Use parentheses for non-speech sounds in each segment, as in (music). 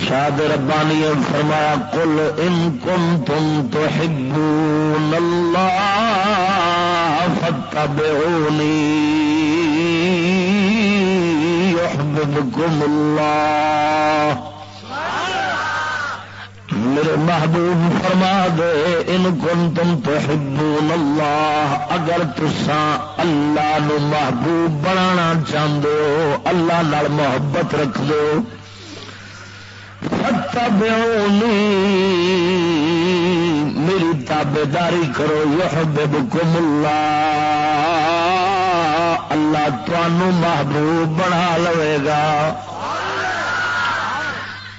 ارشاد ربانی فرمایا کل ان کم تم تو ہبو نلا فتبعونی اللہ۔ میرے محبوب فرما دے، ان کن تم تو اللہ، اگر تسا اللہ نو محبوب بنانا چاہتے ہو، اللہ نال محبت رکھ دو میری تابے داری کرو، یحببکم اللہ اللہ تنوع محبوب بنا لوے گا۔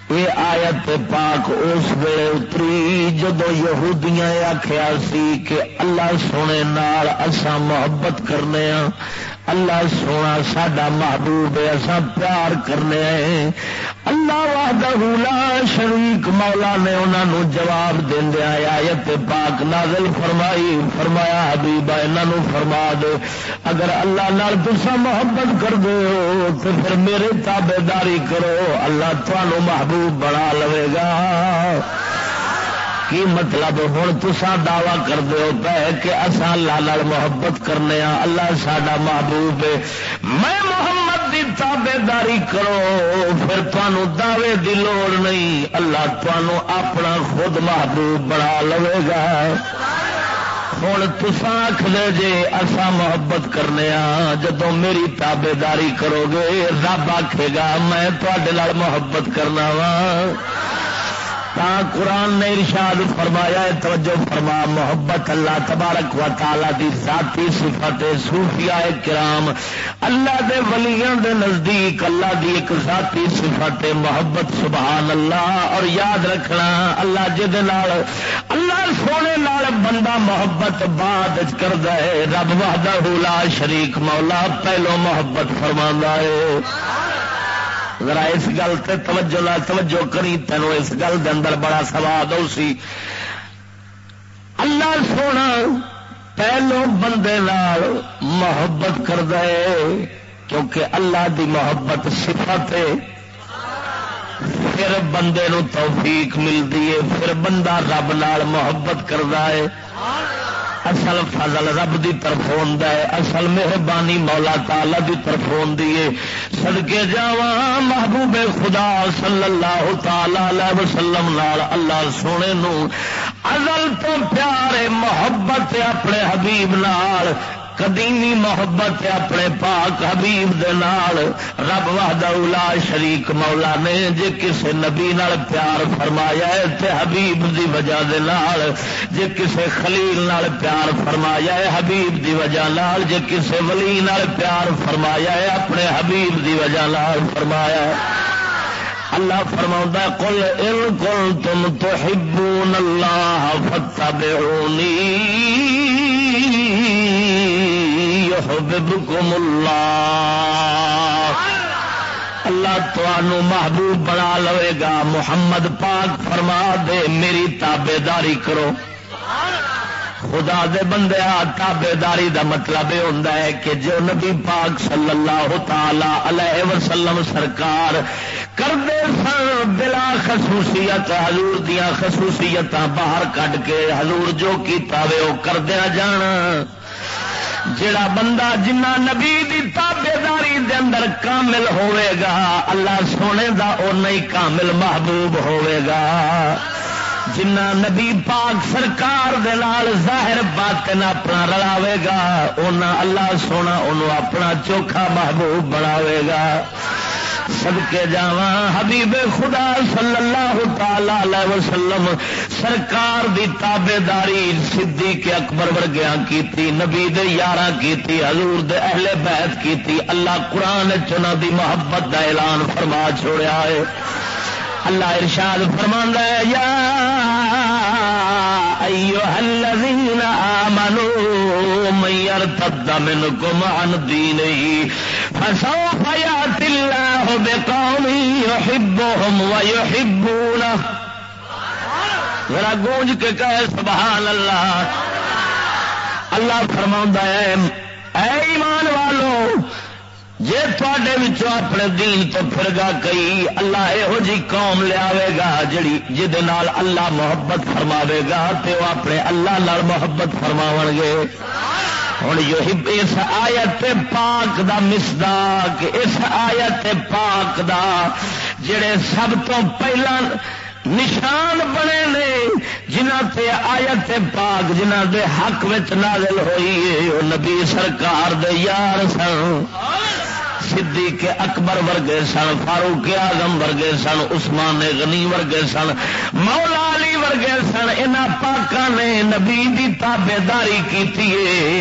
یہ آیت پاک اس ویلے اتری جدو یہودیاں آخیا سی کہ اللہ سونے نال اسا محبت کرنے ہاں۔ اللہ سونا ساڈا محبوب ہے اصا پیار کرنے اللہ وحدہ لا شریک مولا نے انہوں جواب دیا آیت پاک نازل فرمائی، فرمایا حبیب انہوں فرما دو اگر اللہ نال تسا محبت کر دو تو پھر میرے تابے داری کرو۔ اللہ تمہوں محبوب بنا لے گا۔ کی مطلب ہوں تسا دعوی کر دو پہ کہ اصا اللہ محبت کرنے ہاں اللہ سڈا محبوب ہے۔ میں محمد کی تابے داری کرو، پھر تمہوں دعوے کی لوڑ نہیں، اللہ تمہوں اپنا خود محبوب بنا لے گا۔ ہوں تسا آخر جے اصا محبت کرنے ہاں جدو میری تابے داری کرو گے، رب آخے گا، میں تے محبت کرنا وا قرآن نے ارشاد فرمایا ہے، توجہ فرما، محبت اللہ تبارک و تعالی دی ذاتی صفت صوفیاء کرام، اللہ دے ولیاں دے نزدیک اللہ دی ایک ذاتی صفت محبت، سبحان اللہ، اور یاد رکھنا اللہ جد اللہ سونے نال بندہ محبت بعد کر ہے، رب وحدہ لا شریک مولا پہلو محبت فرما ہے۔ ذرا اس گل سے توجہ لا توجہ کری تینوں اس گل دے اندر بڑا سواد سی۔ اللہ سونا، پہلو بندے نال محبت کر دے کیونکہ اللہ دی محبت صفت ہے۔ پھر بندے نو توفیق ملتی ہے، پھر بندہ رب نال محبت کرتا ہے۔ اصل فضل رب دی طرف ہے، اصل مہربانی مولا تالا دی طرف ہے۔ سدکے جا محبوب خدا صلی اللہ تعالی وسلم نال اللہ سونے نو۔ ازل تو پیارے محبت اپنے حبیب نال قدیمی محبت اپنے پاک حبیب دے نال؟ رب اولا شریک مولا نے جے کسے نبی نال پیار فرمایا ہے تے حبیب دی وجہ دے نال، جے کسے خلیل نال پیار فرمایا ہے حبیب دی وجہ نال، جے کسے ولی نال پیار فرمایا ہے اپنے حبیب دی وجہ نال فرمایا ہے۔ اللہ فرما کل ان کل تم تو ہبون اللہ فتبعونی يحببكم اللہ اللہ تو محبوب بنا لوے گا۔ محمد پاک فرما دے، میری تابے داری کرو۔ خدا دے بندے تابے داری دا مطلب یہ ہوتا ہے کہ جو نبی پاک صلی اللہ تعالی علیہ وسلم سرکار کرتے سن، بلا خصوصیت، حضور دیا خصوصیت باہر کھ کے، حضور جو کیتا وے وہ کردیا جانا جڑا بندہ جنہ نبی دی تابے داری دے اندر کامل ہوئے گا، اللہ سونے دا او ہی کامل محبوب ہوئے گا۔ جنا نبی پاک سرکار دے نال ظاہر باطن اپنا رلاوے گا اونا اللہ سونا انہوں اپنا چوکھا محبوب بناوے گا۔ سب کے جا حبیب خدا صلی اللہ تعالی وسلم، سرکار دی تابے داری سدھی کے اکبر ورگیا کی نبی دے یارہ کی حضور دے اہل بیت کی اللہ قرآن چنا دی محبت دا اعلان فرما چھوڑیا ہے۔ اللہ ارشاد فرما یا ایوہ الذین آمنوا من یرتد منکم عن دینہی فسوف یات اللہ بقوم یحبهم ویحبونہ ذرا گونج کے کہے، سبحان اللہ۔ اللہ فرما ہے، اے ایمان والوں جی تے اپنے دین تو پھرگا کئی، اللہ یہو جی قوم لیا گا، جڑی جہد اللہ محبت فرماوے گا تو وہ اپنے اللہ لال محبت فرماو گے۔ ہوں اس آیت پاک دا مسداق اس آیت پاک دا جڑے سب تو پہلا نشان بنے نے جنہ تے آیت پاک جنہ دے حق وچ نازل ہوئی ہے وہ نبی سرکار دے یار سن۔ صدیق اکبر ورگے سن، فاروق آزم ورگے سن، عثمان غنی ورگے سن، مولا علی ورگے سن ان پاکا نے نبی دی تابے داری کی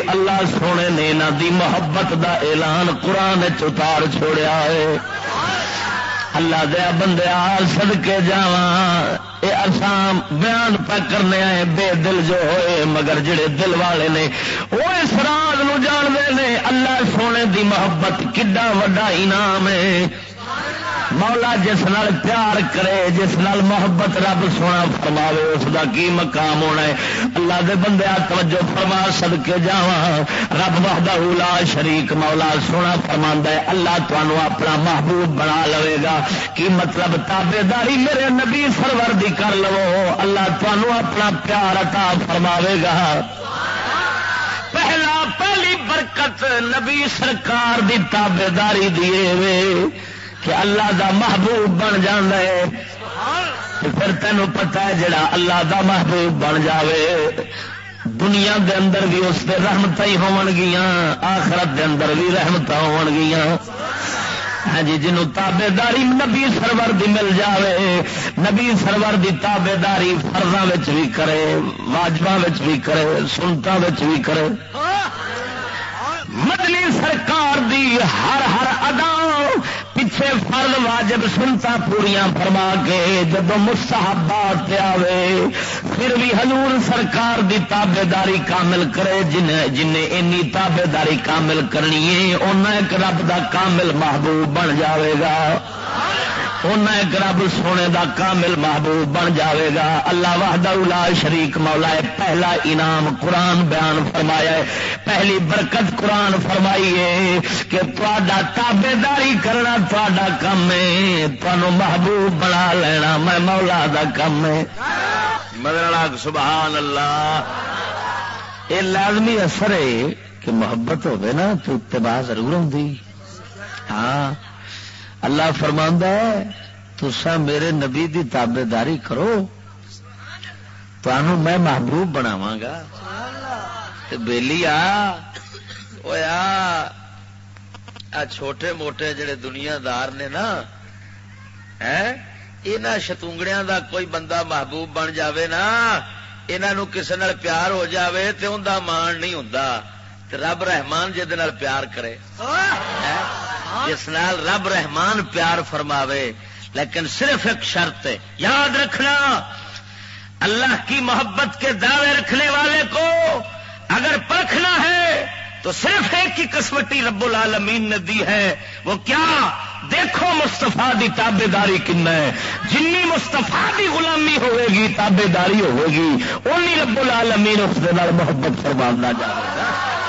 اللہ سونے نے انہوں دی محبت دا اعلان قرآن چتار چھوڑیا ہے اللہ دیا بندے سد کے جا اسان بیان پہ کرنے آئے، بے دل جو ہوئے، مگر جڑے دل والے نے، وہ اس راز نو جانتے ہیں اللہ سونے دی محبت کڈا وڈا انعام ہے۔ مولا جس نال پیار کرے، جس نال محبت رب سونا فرماوے، اس دا کی مقام ہونا ہے؟ اللہ دے بندے توجہ فرما سد کے جا رب وحدہ لا شریک مولا سونا فرما ہے۔ اللہ تمہوں اپنا محبوب بنا لوے گا۔ کی مطلب؟ تابے داری میرے نبی سرور دی کر لو۔ اللہ تمہوں اپنا پیار عطا فرماوے گا۔ پہلا، پہلی برکت نبی سرکار دی تابے داری دیے کہ اللہ دا محبوب بن جانا ہے۔ پھر تینوں پتا ہے جڑا اللہ دا محبوب بن جاوے، دنیا دے اندر بھی اس دے رحمت ہی ہون گیا آخرت دے اندر بھی رحمت ہون ہاں جی جنوں تابے داری نبی سرور دی مل جاوے، نبی سرور دی تابے داری فرضاں بھی کرے، واجباں بھی کرے سنتا بھی کرے۔ مدنی سرکار دی ہر ہر ادا پیچھے فرد واجب سنتا پوریا فرما کے جب مستحبات آوے، پھر بھی حضور سرکار دی تابے داری کامل کرے، جن جن اینی تابے داری کامل کرنی ہے انہیں ایک رب دا کامل محبوب بن جاوے گا۔ ایک رب سونے دا کامل محبوب بن جاوے گا۔ اللہ وحدہ واہدہ شریک مولا ہے۔ پہلا انعام قرآن بیان فرمایا ہے۔ پہلی برکت قرآن فرمائی ہے کہ تا تابے داری کرنا تا کم ہے۔ تمہوں محبوب بنا لینا میں مولا دا کم ہے۔ مدر سبحان اللہ یہ لازمی اثر ہے کہ محبت ہوگی نا تو اتباع ضرور ہوں ہاں اللہ فرماندہ ہے تسا میرے نبی دی تابے داری کرو تو میں محبوب بناوا گا۔ بےلی آ چھوٹے موٹے جڑے دنیا دار نے نا یہاں شتونگڑیاں دا کوئی بندہ محبوب بن جاوے نا انہوں کسی پیار ہو جاوے تو ان مان نہیں ہوں رب رحمان جہد پیار کرے. جس نال رب رحمان پیار فرماوے لیکن صرف ایک شرط ہے یاد رکھنا اللہ کی محبت کے دعوے رکھنے والے کو اگر پرکھنا ہے تو صرف ایک ہی کسمٹی رب العالمین نے دی ہے وہ کیا؟ دیکھو مستفا دی تابے داری کن ہے۔ جن مستفا دی غلامی ہوئے گی تابے داری ہوئے گی اونی رب العالمین اس محبت فرما جائے گا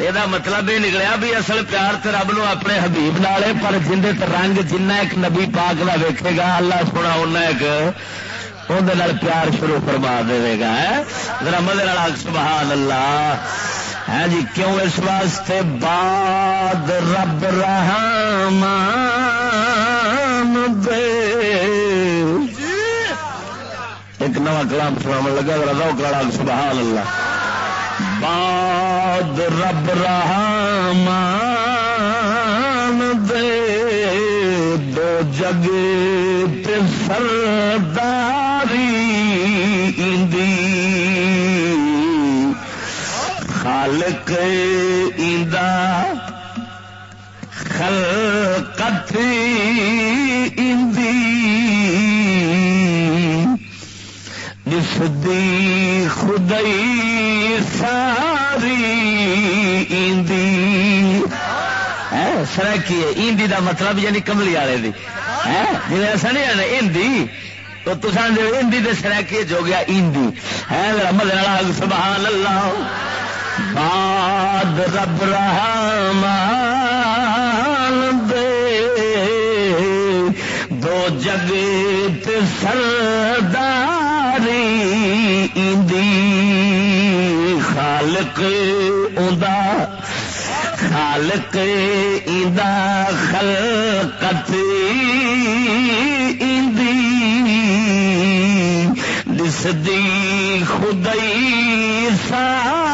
یہ مطلب یہ نکلیا بھی اصل پیار تو رب نو اپنے حبیب نالے پر جن رنگ جنہ ایک نبی پاک کا ویکے گا اللہ سونا ان ایک اندر پیار شروع فرما دے گا رمد سبحان اللہ ہے جی کیوں اس واسطے باد رب رحمان دے ایک نواں کلام سنا لگا رضا سبحان اللہ بعد رب رحمان دے۔ دو جگ سرداری اندی خالق ایندا خلقت اندی جس سرکی ہے؟ ایندی دا مطلب یعنی کملی والے دی۔ جی ایسا نہیں آنا ہندی تو تصا ہندی دے سرکی جو گیا ایندی۔ ہے مدد سبحان اللہ۔ باد رب رحمان دے۔ دو جگت سرداری دی خالق ادا خالق ادا خلقت دس دی خدائی سا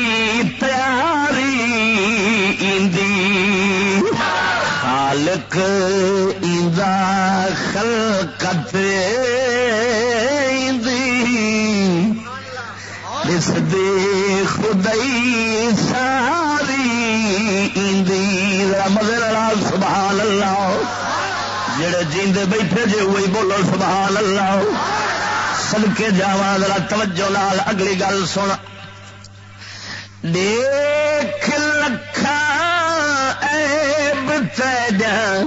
جیندے بیٹھے جے وہی بولو سبحان اللہ۔ سد کے جا ذرا توجہ لال اگلی گل سن۔ دیکھ لکھا ایب تیجا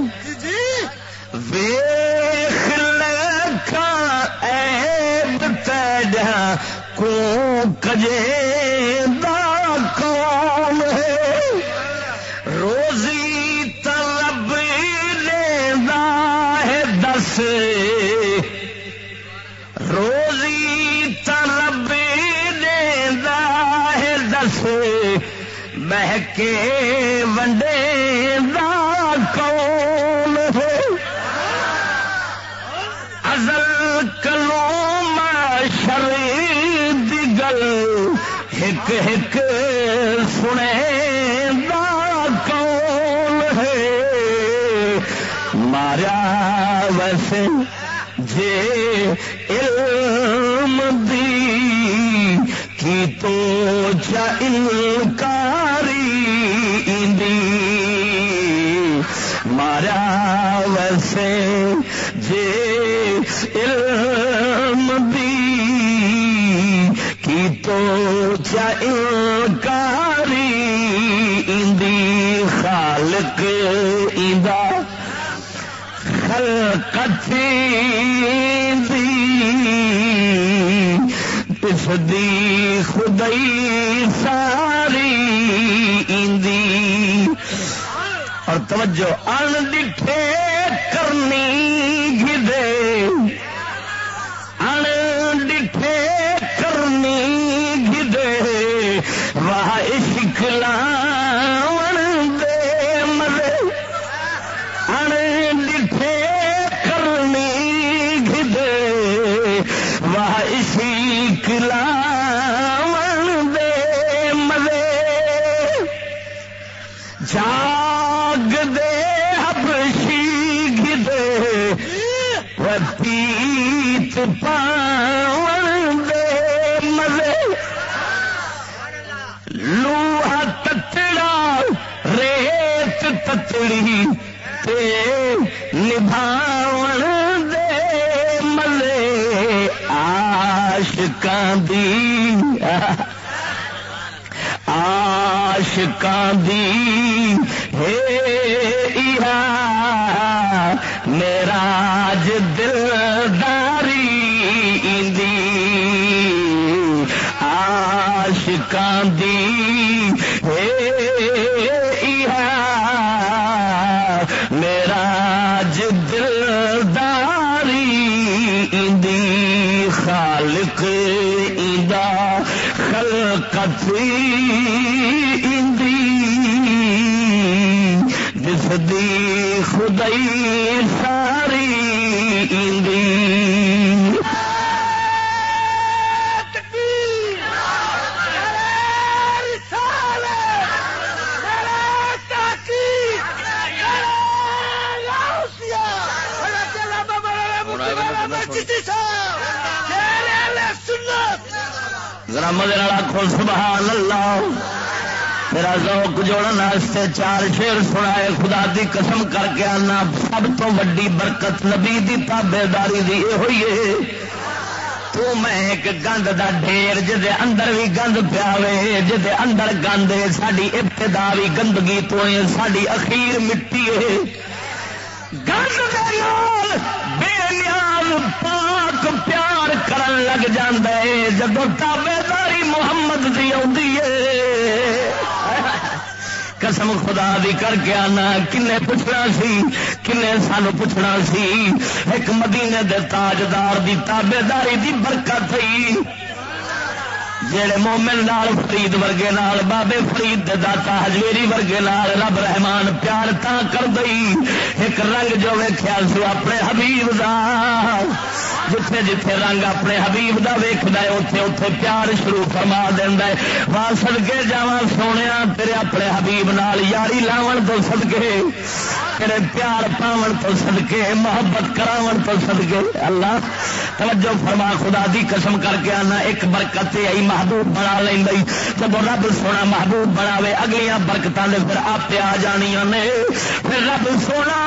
ویخ لکھا ایب تیجا کو کجے بہکے ونڈے دا کون ہے۔ ازل کلو مشر گل ایک ایک سنے دا کون ہے۔ مارا ویسے جے علم دی کی تو چا انکار دی خدائی ساری اندی اور توجہ ان دکھے کرنی۔ دلداری دی خالق ادا خلقت دی جس دی خدائی ساری ذرا مدر آخو سبحان اللہ میرا ذوق جوڑن واسطے چار شیر سنائے، خدا دی قسم کر کے آنا۔ سب تو وڈی برکت نبی دی تابے داری دی یہ ہوئی ہے۔ تو میں ایک گند دا ڈھیر جدے اندر بھی گند پیاوے جدے اندر گند ہے ساری ابتدا بھی گندگی تو ہے ساری اخیر مٹی ہے۔ گند دے بے نیاز پاک پیار کرن لگ جاندے جب تابے داری محمد دی آئی ہے۔ قسم خدا دی کر کے آنا کن پوچھنا سی کن سانو پوچھنا سی۔ ایک مدینے دے تاجدار دی تابے داری دی برکت تھی جڑے مومن نال، فرید ورگے نال، بابے فرید دے داتا ہجویری ورگے نال رب رحمان پیار تا کر دئی۔ ایک رنگ جو ویکھیا سو، اپنے حبیب دا۔ جتھے جتھے رنگ اپنے حبیب دا ویکھدا ہے، اوتھے اوتھے پیار شروع فرما دیندا ہے۔ وا صدکے جاواں سونیا تیرے اپنے حبیب نال یاری لاون تو صدکے تیرے پیار پاون تو صدقے، محبت کراون تو صدقے۔ اللہ، توجہ فرما، خدا دی قسم کر کے آنا، ایک برکت آئی محبوب بنا لیں جب رب سونا محبوب بناوے، اگلیاں برکتاں دے پھر آپ آ جانیاں نے۔ پھر رب سونا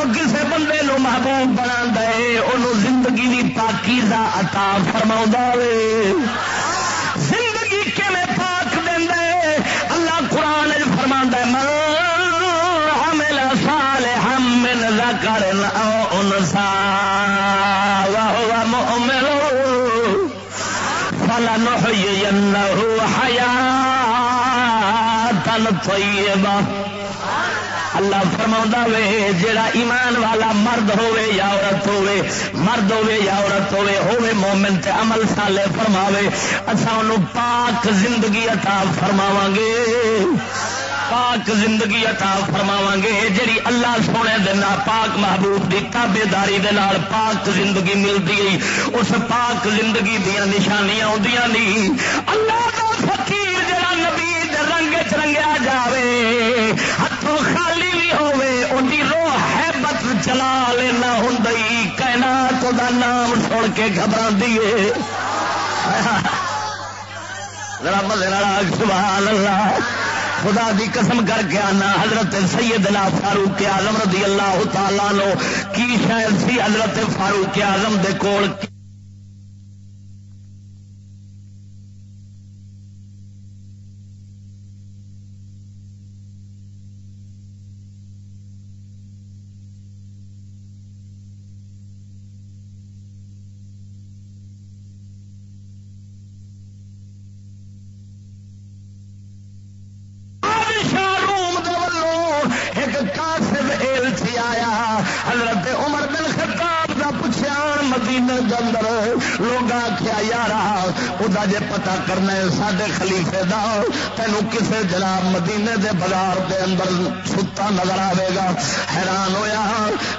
جب کسی بندے نو محبوب بنا دے انہوں زندگی دی پاکی دا عطا فرما وے زندگی کیویں پاک دے اللہ قرآن فرما من ذکر او انسا وهو مؤمن. فلنحيينه حياة طيبة۔ اللہ فرما وے جڑا ایمان والا مرد ہوے یا عورت ہوے مرد ہوے یا عورت ہوے ہوے مومن تے عمل سالے فرماوے، اساں انہوں پاک زندگی عطا فرماواں گے پاک زندگی عطا فرماواں گے جڑی اللہ سونے دینا پاک محبوب دی تابے داری دے نال پاک زندگی ملتی گئی، اس پاک زندگی دیا نشانیاں آدیاں نہیں اللہ کا فقیر جڑا نبی رنگ چ رنگیا جاوے ہاتھوں خالی ہوے ان روح حیبت چلا لینا ہوں کہنا تو دا نام سن کے گھبرا دیے سبحان اللہ۔ خدا دی قسم کر کے آنا، حضرت سیدنا فاروق آزم رضی اللہ تعالیٰ نو کی شاید سی حضرت فاروق آزم دے کول؟ لوگ آخیا یار وہ جے پتا کرنا ہے سڈے خلیفے دا تینوں کسے جناب مدینے دے بازار دے اندر ستا نظر آئے گا۔ حیران ہویا،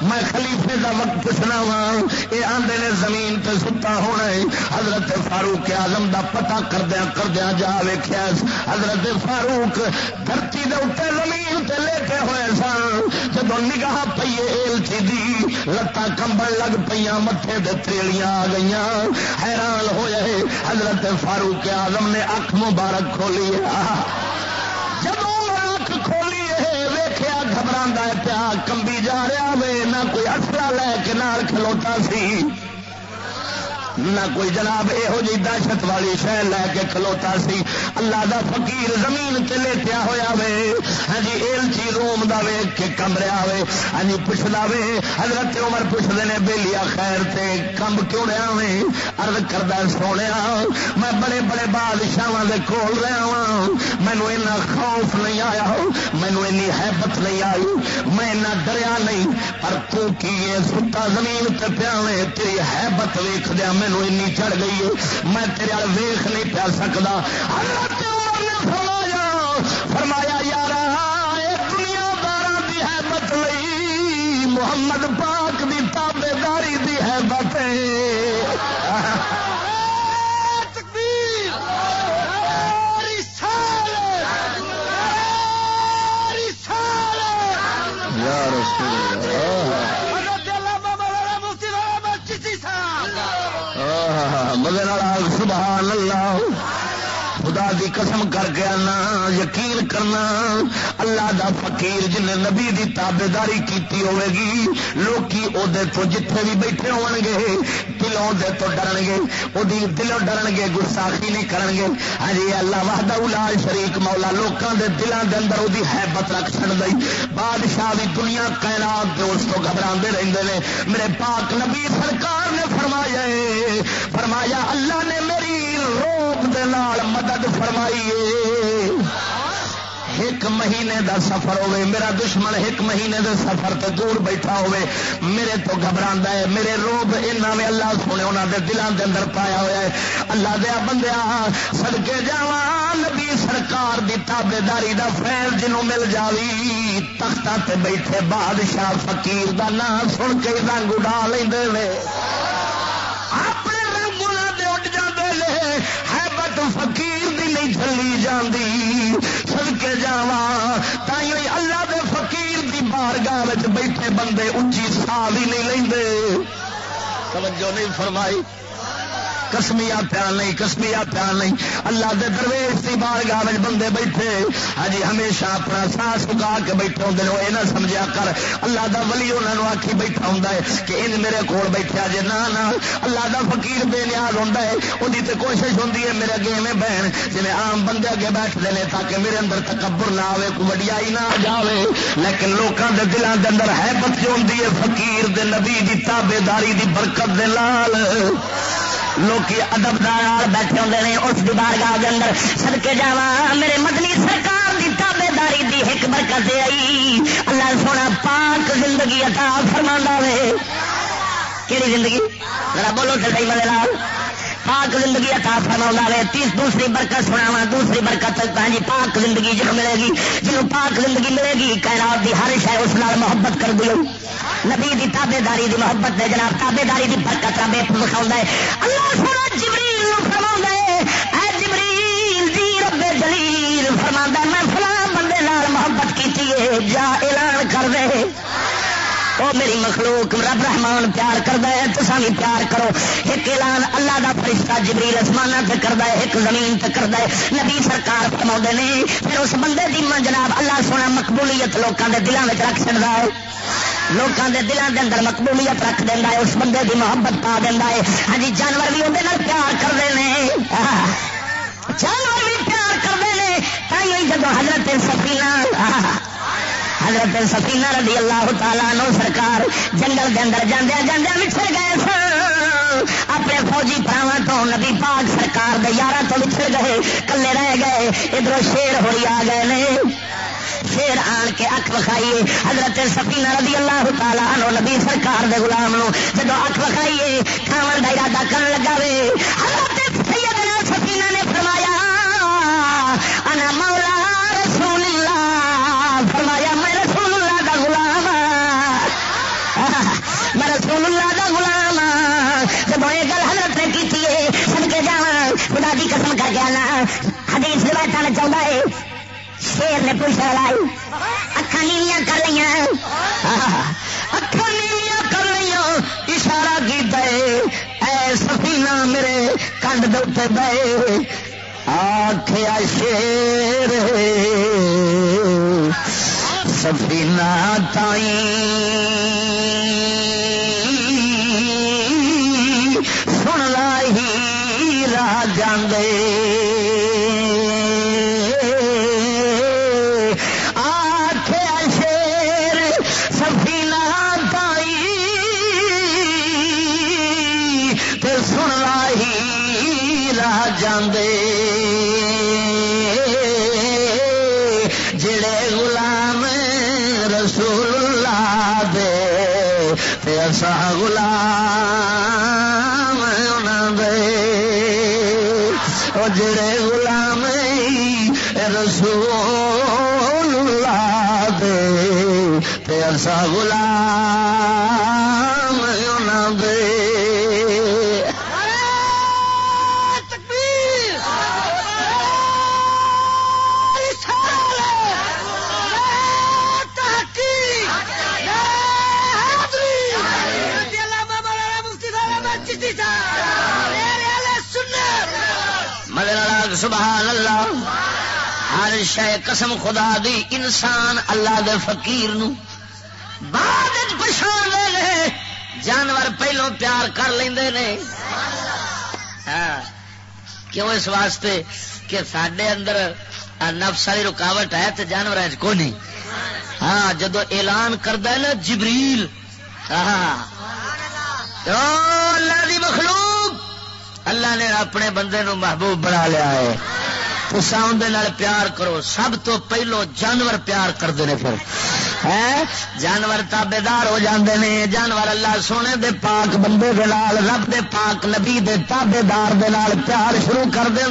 میں خلیفے دا وقت پوچھنا وا، یہ آدھے نے زمین تے ستا ہونا ہے۔ حضرت فاروق آزم دا پتا کردیا کردیا جا ویخیا حضرت فاروق دھرتی دے اتنے زمین تے لے کے ہوئے سن۔ جب نگاہ پیے ایلچی دی لتا کمبل لگ پہ متے دے تریلیاں آ گئی حیران ہوئے حضرت فاروق آزم نے اکھ مبارک کھولی جب اکھ کھولی ویخیا گھبرا پیا، کمبی جا رہا وے، نہ کوئی اصلا لے کے نال کھلوتا سی۔ نہ کوئی جناب یہو جی دہشت والی شہ لے کے کھلوتا سی۔ اللہ دا فقیر زمین تے لیٹیا ہوا وے۔ ہاں جی ایلچی جی روم دا وے کہ کمریا وے۔ ہاں جی پوچھتا وے، حضرت عمر پوچھتے ہیں بےلیا خیر تے کم کیوں رہا وے؟ ارد کردہ سونے میں بڑے بڑے بادشاہ دے کول رہا ہاں۔ وا مینو اینا خوف نہیں آیا مینو اینی حیبت نہیں آئی۔ میں ڈریا نہیں، پر تو کی ستا زمین تے پیا تیری حیبت ویخ دیا مینو این چڑھ گئی ہے، میں تیرے ویخ نہیں پیا سکتا حضرت عمر نے فرمایا فرمایا یار دنیا دار کی حیبت لئی، محمد پاک کی تابے داری کی مگر سبحان اللہ خدا دی قسم کر کے آنا، یقین کرنا، اللہ دا فقیر جن نبی دی تابے داری کی ہوگی لوکی تو جتنے بھی بیٹھے ہو گے دلوں دے تو ڈرن گے وہ دلوں ڈرن گے گساخی نہیں کرن گے۔ ہاں جی اللہ وحدہ لال شریک مولا، لوکاں دے دلوں دے اندر وہ حیبت رکھ چڑ گئی بادشاہ بھی دنیا کائنات دے اس کو گھبرا رہتے ہیں میرے پاک نبی سرکار نے فرمایا فرمایا اللہ نے میری روح روپ دے مدد فرمائیے۔ ایک مہینے دا سفر ہوے میرا دشمن ایک مہینے دے سفر تے دور بیٹھا ہوے میرے تو گھبرا ہے، میرے روب اینا میں اللہ سونے انہوں دے دلان دے اندر پایا ہوا ہے۔ اللہ دیا بندیا سڑکے جا نبی سرکار دی تابے داری دا فیل جنوں مل جاوی۔ تختہ تے بیٹھے بادشاہ فقیر دا نام سن کے رنگ اڈا لیں سن کے سڑکے جا تھی اللہ دے فقیر دی بارگاہ بیٹھے بندے اچھی سا بھی نہیں لے توجہ نہیں فرمائی۔ کسمیا پیار نہیں، کسمیا پیار نہیں۔ اللہ دے درویش کی بار گاہ بندے بیٹھے۔ ہجی ہمیشہ اپنا سا سکا کے بیٹھے ہوں وہ یہ نہ سمجھا کر۔ اللہ دا ولی انہوں نے آخی بیٹھا ہوں کہ ان میرے کول بیٹھا جی نہ اللہ دا فقیر بے نیاز ہوں وہی تو کوشش ہوں میرے اگے میں بہن جی آم بندے اگے بیٹھتے ہیں تاکہ میرے اندر تکبر نہ آئے کوئی وڈیائی نہ آ جائے لیکن لوگوں کے دلوں کے اندر ہے بچی ہوں فقیر دے نبی دی تابے داری دی برکت دے لال۔ لوگ ادب دار بیٹھے ہوتے ہیں اس دیوار گاہ کے اندر سڑکے جا میرے مدنی سرکار کی تابے داری دی ایک برکت آئی۔ اللہ سونا پاک زندگی عطا فرما وے۔ کیڑی زندگی؟ ذرا بولو تو صحیح مدد پاک زندگی عطا فرما وے، تیس دوسری برکت سنا دوسری برکت ہاں جی پاک زندگی جنوب ملے گی جنوب پاک زندگی ملے گی، کائنات دی ہر شاید اس نال محبت کر دیو۔ نبی دی تابے داری دی محبت دے جناب تابے داری دی برکت رب دکھاؤں اللہ سونا جبریل فرما اے جبریل دی رب جلیل فرما میں فلاں بندے نال محبت کی جا اعلان کر دے۔ او میری مخلوق رب رحمان پیار کرتا ہے، تو بھی پیار کرو۔ ایک اعلان اللہ دا فرشتہ جبریل آسمان سے کرتا ہے، ایک زمین سے کرتا ہے۔ نبی سرکار فرما نے، پھر اس بندے دی جناب اللہ سونا مقبولیت لوگوں کے دلوں میں رکھ چڑھتا ہے۔ لوگوں کے دلوں کے اندر مقبولیت رکھ دینا ہے، اس بندے کی محبت پا دینا ہے۔ ہاں جی جانور بھی اندر پیار کرتے ہیں جانور بھی پیار کرتے ہیں تھی جب حضرت سفینہ حضرت سفینہ رضی اللہ تعالیٰ نو سرکار جنگل کے اندر جاندیا جاندیا بچھڑ گئے سن۔ اپنے فوجی پراوا تو نبی پاک سرکار دے یارہ تو بچھڑ گئے۔ کلے رہ گئے۔ ادھر شیر ہوئی آ گئے نے۔ شیر آن کے اک وکھائیے۔ حضرت سفینہ رضی اللہ تعالیٰ عنہ نبی سرکار دے غلام نو جب اک وکھائیے، کھاون کا ارادہ کرن لگا وے۔ حضرت سیدنا سفینہ نے فرمایا، انا مولا چاہتا ہے شیر نے پوچھ لائی اکھا نیویاں کر لیا اکھا نیویاں کر لیا اشارہ کی دے اے سفینہ میرے کنڈ دے دے آخیا شیر سفینہ تائی قسم خدا دی، انسان اللہ دے فقیر نو۔ بعد پچھان لے جانور پہلو پیار کر لے ہاں۔ کیوں اس واسطے کہ سڈے اندر نفس والی رکاوٹ ہے تو جانور کو نہیں۔ ہاں جدو اعلان کرتا ہے نا جبریل۔ ہاں۔ اللہ دی مخلوق۔ اللہ نے اپنے بندے نو محبوب بنا لیا ہے۔ تو پیار کرو۔ سب تو پہلو جانور پیار کرتے ہیں پھر۔ جانور تابے دار ہو جاندے نے۔ جانور اللہ سونے دے پاک بندے دے لال رب دے پاک نبی دے تابے دار دے لال پیار شروع کر دے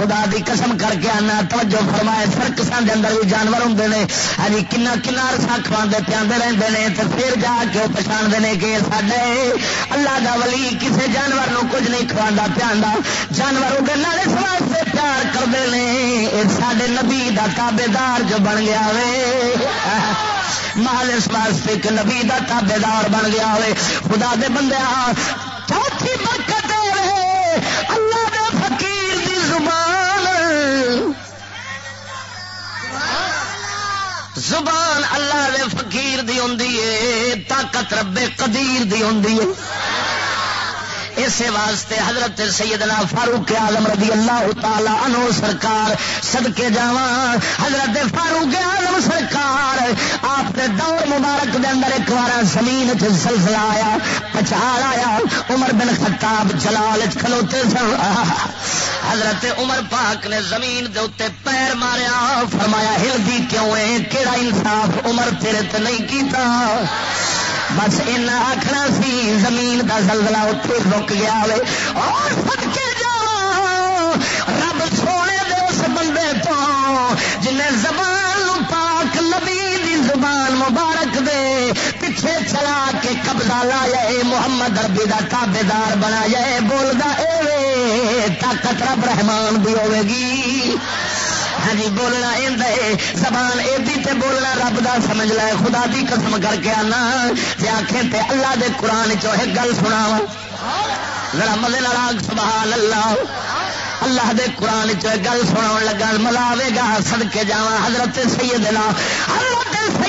خدا دی قسم کر کے آنا، توجہ فرمائے سرکسان دے اندر بھی جانور ہوں نے۔ ہی کنا کنا رسا کھوانے پیاندے رہتے ہیں تو پھر جا کے وہ پچھاڑتے ہیں کہ سڈے اللہ دا ولی کسے جانور نو کچھ نہیں کھوا پیا جانور وہ اس واسطے پیار کرتے ہیں سڈے نبی دا تابے دار جو بن گیا وے۔ مال اس واسطے کہ نبی دا تابے دار بن گیا ہوئے خدا دے بندے چوتھی برکت زبان اللہ دے فقیر دی ہوندی ہے طاقت رب قدیر دی ہوندی ہے۔ اسی واسطے حضرت سیدنا فاروق آلم رضی اللہ تعالی عنہ سرکار صدقے جاوا حضرت فاروق آلم سرکار آپ کے دور مبارک دے اندر ایک بار زمین سلسلہ آیا، پچھاڑ آیا، عمر بن خطاب جلال کھلوتے سن۔ حضرت عمر پاک نے زمین دے اتنے پیر ماریا، فرمایا، ہلدی کیوں ہے کہڑا انصاف عمر تیرے تے نہیں کیتا؟ بس ان آخنا سی، زمین کا زلزلہ اتنے رک گیا اور سب کے جا رب سونے دے اس بندے تو، جنہیں زبان پاک نبی دی زبان مبارک دے، پیچھے چلا کے قبضہ لایا محمد اربی کا تابے دار بنا جائے بولتا اے طاقت رب رحمان بھی ہوے گی۔ ہاں جی بولنا زبان ایدی تے بولنا رب دا، سمجھ لے، خدا دی قسم کر کے آنا۔ جی آخے تے اللہ دے قرآن چو ایک گل سنا ذرا مزے ناراگ سبحان اللہ۔ اللہ دے قرآن چ گل سنا لگا، ملاوے گا سد کے جا حضرت سیدنا حضرت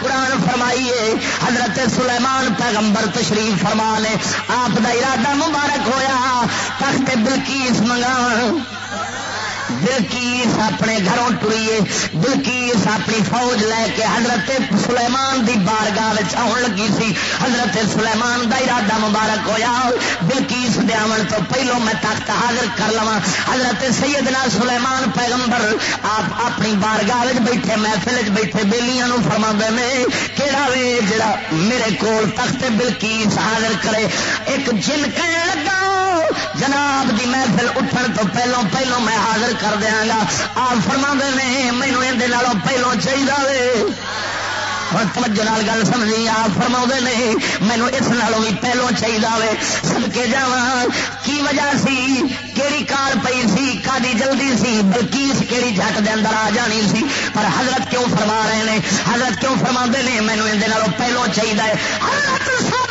قرآن فرمائیے، حضرت سلیمان پیغمبر تشریف فرمانے، آپ دا ارادہ مبارک ہویا، تخت بلکیس منگاؤ بلکیس اپنے گھروں ٹریے، بلکیس اپنی فوج لے کے حضرت سلیمان دی بارگاہ آن لگی سی۔ حضرت سلیمان دا ارادہ مبارک ہویا، بلکیس دیا تو پہلو میں تخت حاضر کر لوا حضرت سیدنا سلیمان پیغمبر آپ اپنی بارگاہ بیٹھے، محفل بیٹھے بےلیاں فرما نے کہڑا وے جڑا میرے کو تخت بلکیس حاضر کرے؟ ایک جن کہنے لگا جناب جی دی محفل اٹھن تو پہلو پہلو میں حاضر کر دیا گا۔ آپ فرما نے مینو یہ پہلو چاہیے توجہ گل سمجھی، آپ فرما نے مینو اس نالوں بھی پہلو چاہیے سب کے جا کی وجہ سی؟ کیڑی کار پی سی؟ کادی جلدی سی؟ بلکیس کیڑی جھٹ دے اندر آ جانی سی۔ پر حضرت کیوں فرما رہے ہیں حضرت کیوں فرما نے مینو یہ پہلو چاہیے حضرت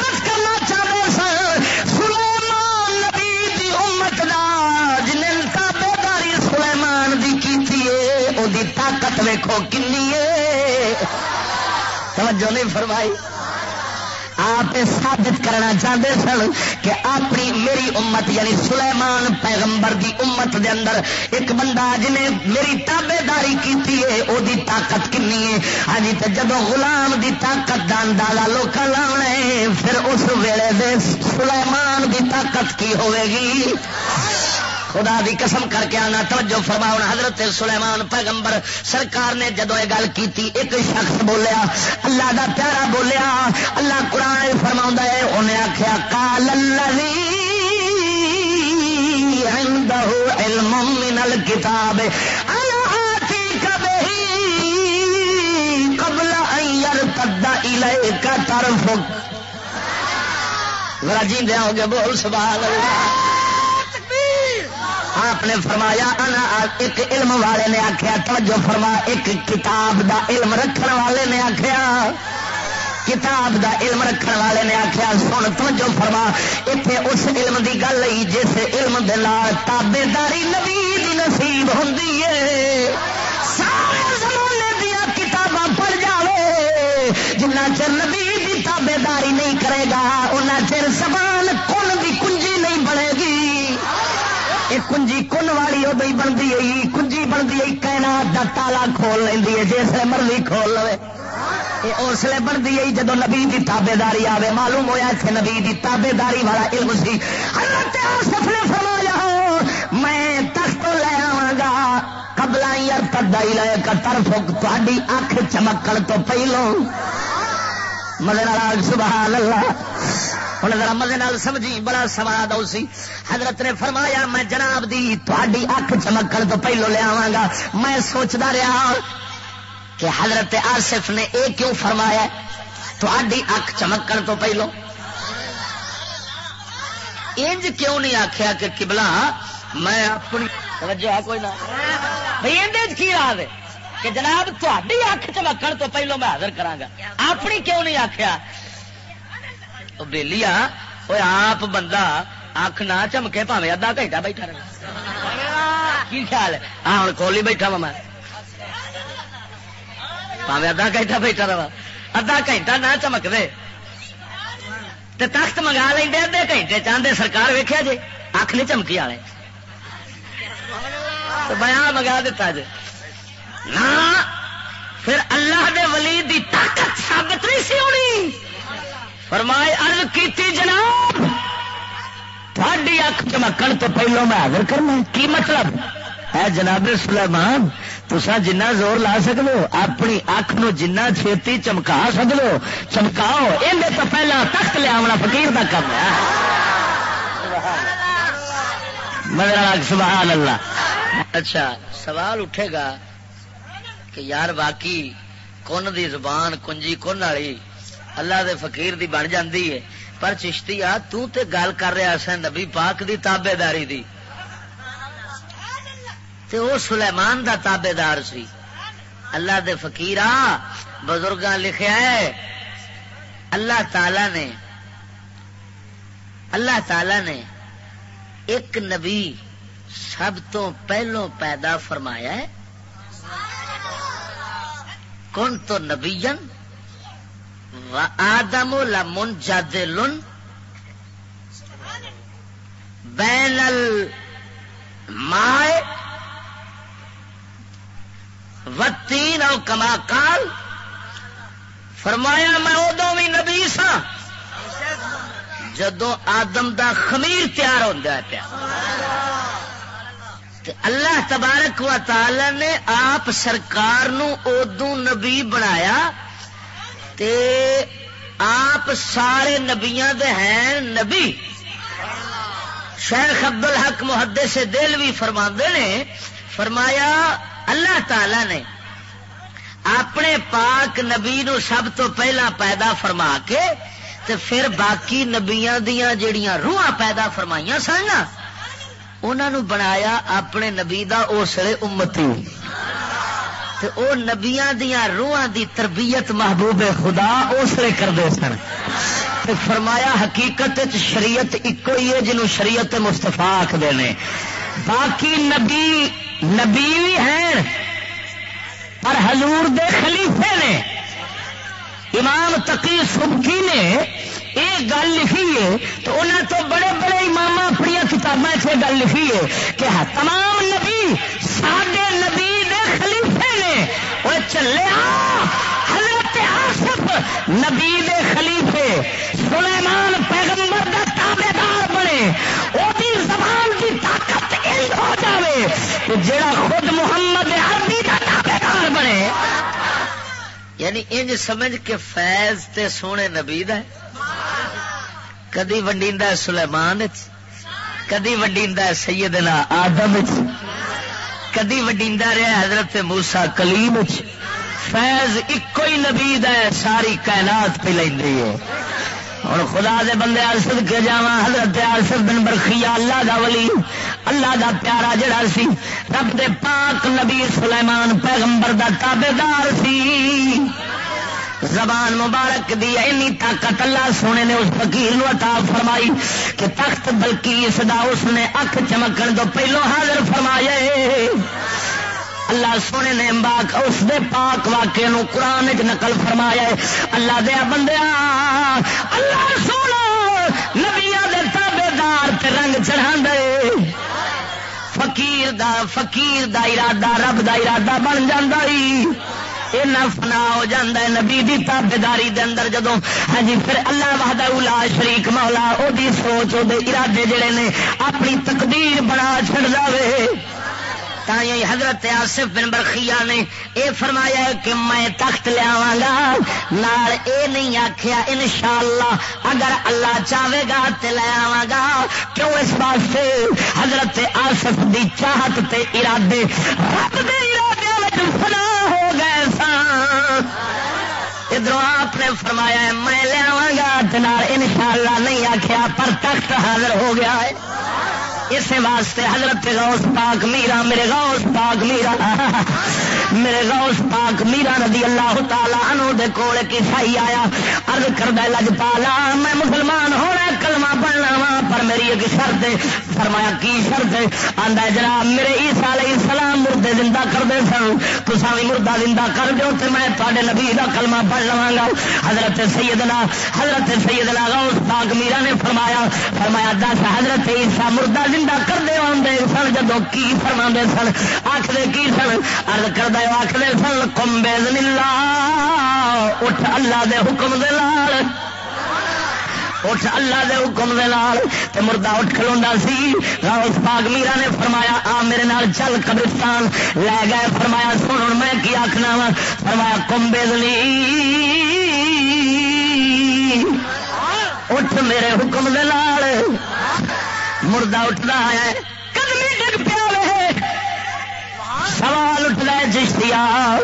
کی طاقت ویکو کنی توجہ نہیں فرمائی۔ آپ ثابت کرنا چاہتے سن کہ اپنی میری امت یعنی سلیمان پیغمبر دی امت دے اندر ایک بندہ جنہیں میری تابے داری کی وہ طاقت کنی ہے؟ ہاں جی، تو جب غلام دی طاقت کا اندازہ لوگ لاؤنا پھر اس ویلے دے سلیمان دی طاقت کی ہوے گی؟ خدا دی قسم کر کے آنا، توجہ فرماؤ حضرت سلیمان پیغمبر سرکار نے جدو یہ گل کی ایک شخص بولیا، اللہ دا پیارا بولیا، اللہ قرآن فرما ہے انہیں آخیا کال عنده علم من الكتاب قبل ان الیک طرفک۔ ذرا جی دیا ہو گیا، بول سبحان اللہ۔ آپ نے فرمایا، انا ایک علم والے نے آخیا توجہ فرما، ایک کتاب دا علم رکھنے والے نے آخیا کتاب دا علم رکھنے والے نے آخیا سن، توجہ فرما۔ اتنے اس علم دی گل آئی جس علم دے تابے داری نبی دی نصیب ہوں سارے زمانے دیا کتاباں پڑھ جاوے۔ جنہ چر نبی دی تابے داری نہیں کرے گا ان چر زبان کن یہ کنجی کن والی ادو ہی بنتی ہے کنجی بنتی ہے کہنا دا تالا کھول لینی ہے، جس نے مرضی کھول لو اس لیے بنتی ہے جدو نبی کی تابے داری آئے معلوم ہوا اتنے نبی کی تابے داری والا علم سی۔ سفر فرمایا، میں تخت لے آوا گا کبلا یار تدا لے کر طرف تاری اکھ چمکن تو پہلو مدر سبحان اللہ۔ ہوں ذرا مزے سمجھی، بڑا سواد آؤ سی۔ حضرت نے فرمایا، میں جناب دی تھوڑی اکھ چمکن تو پہلو لیا گا۔ میں سوچتا رہا کہ حضرت آصف نے یہ کیوں فرمایا؟ تھوڑی اکھ چمکن تو پہلو۔ انج کیوں نہیں آخیا کہ کبلا میں اپنی توجہ ہے کوئی نہ؟ بھائی اندر کی راہ کہ جناب تھی اکھ چمکن تو پہلو میں حاضر کرا اپنی کیوں نہیں آخیا بہلی آپ بندہ اکھ نہ چمکے پاوے ادھا گھنٹہ بیٹھا رہا کی خیال ہے؟ ہاں ہوں کھولی بیٹھا وا میں۔ پاوے ادھا گھنٹہ بیٹھا رہا ادھا گھنٹہ نہ چمک دے تخت منگا لیں ادے گھنٹے چاہتے سرکار ویخیا جی اکھ نہیں چمکی والے بیاں منگا دیتا جی نہ پھر اللہ دے ولی دی طاقت ثابت نہیں سی ہونی۔ فرمائے ارد کی جناب، تھوڑی اک چمکن تو پہلو میں حاضر کرنا کی مطلب؟ ہے جناب سلیمان تسا جنہ زور لا سکو اپنی اک نو جنہ چھتی چمکا سکو چمکاؤ۔ یہ تو پہلا تخت لیا فقیر کا کم ہے۔ مگر سبحان اللہ۔ اچھا سوال اٹھے گا۔ کہ یار باقی کن دی زبان کنجی کن والی اللہ دے فقیر دی بن جاندی ہے۔ پر چشتی آ، تو تے گل کر رہا سن نبی پاک دی تابے داری دی۔ تے او سلیمان دا تابے دار سی۔ اللہ دے فقیر بزرگاں لکھیا ہے۔ اللہ تعالی نے، اللہ تعالی نے ایک نبی سب تو پہلو پیدا فرمایا ہے۔ کون تو نبیجن آدم لمن جد لن بین مائے وتین اور کما کال فرمایا، میں ادو بھی نبی سا جدو آدم دا خمیر تیار ہوتا پیا۔ اللہ تبارک و تعالی نے آپ سرکار نو ادو نبی بنایا تے آپ سارے نبیاں دے ہیں نبی۔ شیخ عبد الحق محدے سے دل بھی فرما نے، فرمایا اللہ تعالی نے اپنے پاک نبی نو سب تو پہلا پیدا فرما کے تے پھر باقی نبیاں دیاں جڑیاں روحاں پیدا فرمائیاں سن انہوں بنایا اپنے نبی دا اسلے امتی۔ تے او نبیاں دیاں روحاں دی تربیت محبوب خدا اسلے کرتے سن۔ تے فرمایا حقیقت شریعت ایک ہی ہے جنہوں شریعت مستفا آخر نے۔ باقی نبی نبی بھی ہیں، پر حضور دے خلیفے نے۔ امام تقی سبکی نے یہ گل لکھی ہے تو انہوں تو بڑے بڑے امام اپنی کتابیں سے گل لکھی ہے کہ ہاں تمام نبی سڈے نبی دے خلیفے نے۔ وہ چلے حضرت آصف نبی دے خلیفے۔ سلیمان پیغمبر کا تابے دار بنے۔ وہ زبان کی طاقت جڑا خود محمد عربی کا تابعدار بنے۔ یعنی انج سمجھ کے فیض تے سونے نبی ہے۔ کدی ونڈیندہ سلیمان کدی ونڈیندہ سیدنا آدم کدی وڈیندہ رہا حضرت موسا کلیم فیض ایک ہی نبی ہے، ساری کائنات پہ لینی ہے۔ اور خدا دے بندے ارسد کے جا حضرت ارسد بن برخیا اللہ دا ولی، اللہ دا پیارا جڑا سی، رب دے پاک نبی سلیمان پیغمبر دا تابے دار سی۔ زبان مبارک دی اینی طاقت اللہ سونے نے اس فقیر نو عطا فرمائی کہ تخت بلکی اس دا اس نے اکھ چمکن تو پہلو حاضر فرمائے اللہ سونے نے باق اس دے پاک واقعے نو قرآن چ نقل فرمایا ہے۔ اللہ دیا بندیا اللہ سونا نبیا دے تابے دار تے رنگ چڑھا دے فقیر دا فقیر دا ارادہ، رب دا ارادہ بن جاندہ ہی اینا فنا ہو جاتا ہے، نبی دی تابے داری دے اندر جدو ہاں جی پھر اللہ وحدہ الا شریک مولا، او دی سوچ، او دے ارادے جڑے نے، اپنی تقدیر بنا چھڑ جاوے۔ تھی حضرت آصف بن برخیا نے اے فرمایا کہ میں تخت لیا گا، نال اے نہیں آخیا ان شاء اللہ اگر اللہ چاہے گا تو لے آوا گا۔ کیوں اس واسطے؟ حضرت آصف دی چاہت تے ارادے رب دے ادھر آپ نے فرمایا میں لیا گا ان شاء اللہ نہیں آخیا پر تخت حاضر ہو گیا ہے۔ اس واسطے حضرت غوث پاک میرا، میرے غوث پاک میرا، میرے غوث پاک میرا رضی اللہ تعالی عنہ دے کول کی سائی آیا۔ عرض کردا لج پالا، میں مسلمان ہونا کلمہ پڑھنا وا، پر میری ایک شرط ہے۔ فرمایا، کی شرط ہے؟ آندا جناب، میرے عیسی علیہ السلام مردے زندہ کر سن۔ تساں بھی مردہ زندہ کر دیو تے میں تواڈے نبی دا کلمہ پڑھ لواں گا۔ حضرت سیدنا حضرت سیدنا غوث پاک میرا نے فرمایا فرمایا، دس، حضرت عیسی مردہ زندہ کر دے آدھے سن جدو کی فرما سن؟ آخر کی سن؟ ارد کر آخر سن، کمبے نیلا اٹھ اللہ دے حکم دے لال۔ اٹھ اللہ دے حکم دے لال تے مردہ اٹھ کھلوندا سی۔ غوث پاک میرا نے فرمایا، آ میرے نال چل قبرستان۔ لے گئے، فرمایا، سن میں کی آخنا وا؟ فرمایا کمبے دلی اٹھ میرے حکم دے لال مردہ اٹھتا ہے۔ قدمی ڈگ پیا سوال اٹھتا ہے چشتیا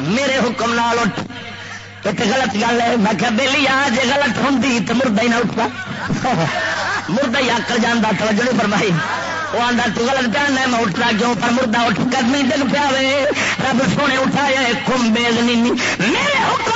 میرے حکم نال اٹھ۔ ایک غلط گل ہے۔ میں کہ بہلی آ جی غلط ہوں تو مردہ ہی نہ اٹھتا۔ مردہ ہی آکر جانا توجہ نہیں فرمائی۔ وہ آدھا تو غلط پہننا میں اٹھتا کیوں؟ پر مردہ اٹھ گرمی دن پیا رب سونے اٹھایا کمبے میرے حکم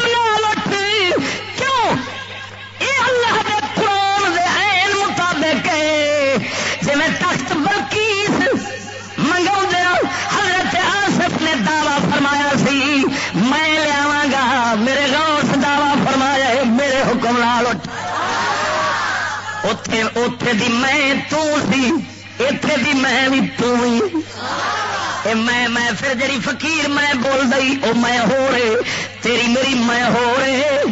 اتے اتے دی میں تو سی اتے دی میں بھی تو میں میں پھر جڑی فقیر میں بول دئی او میں ہو رہے تیری میری میں ہو رہے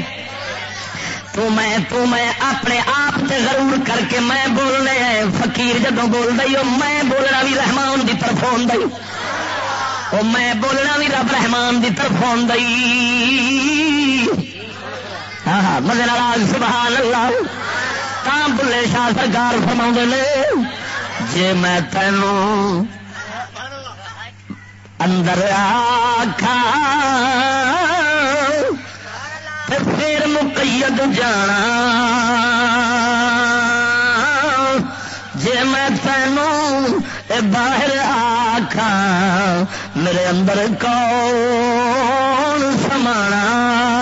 تو میں تو میں اپنے آپ سے ضرور کر کے میں بولنے فقیر جدو بول رہی ہو میں بولنا بھی رحمان دی طرف ہوں دئی میں بولنا بھی رب رحمان دی طرف ہوں دئی ہاں ہاں سبحان اللہ۔ بلے شاہ سرکار فرما نے جے میں تینوں اندر آخا پھر مقید جانا جی میں تینوں باہر آخا میرے اندر کون سمانا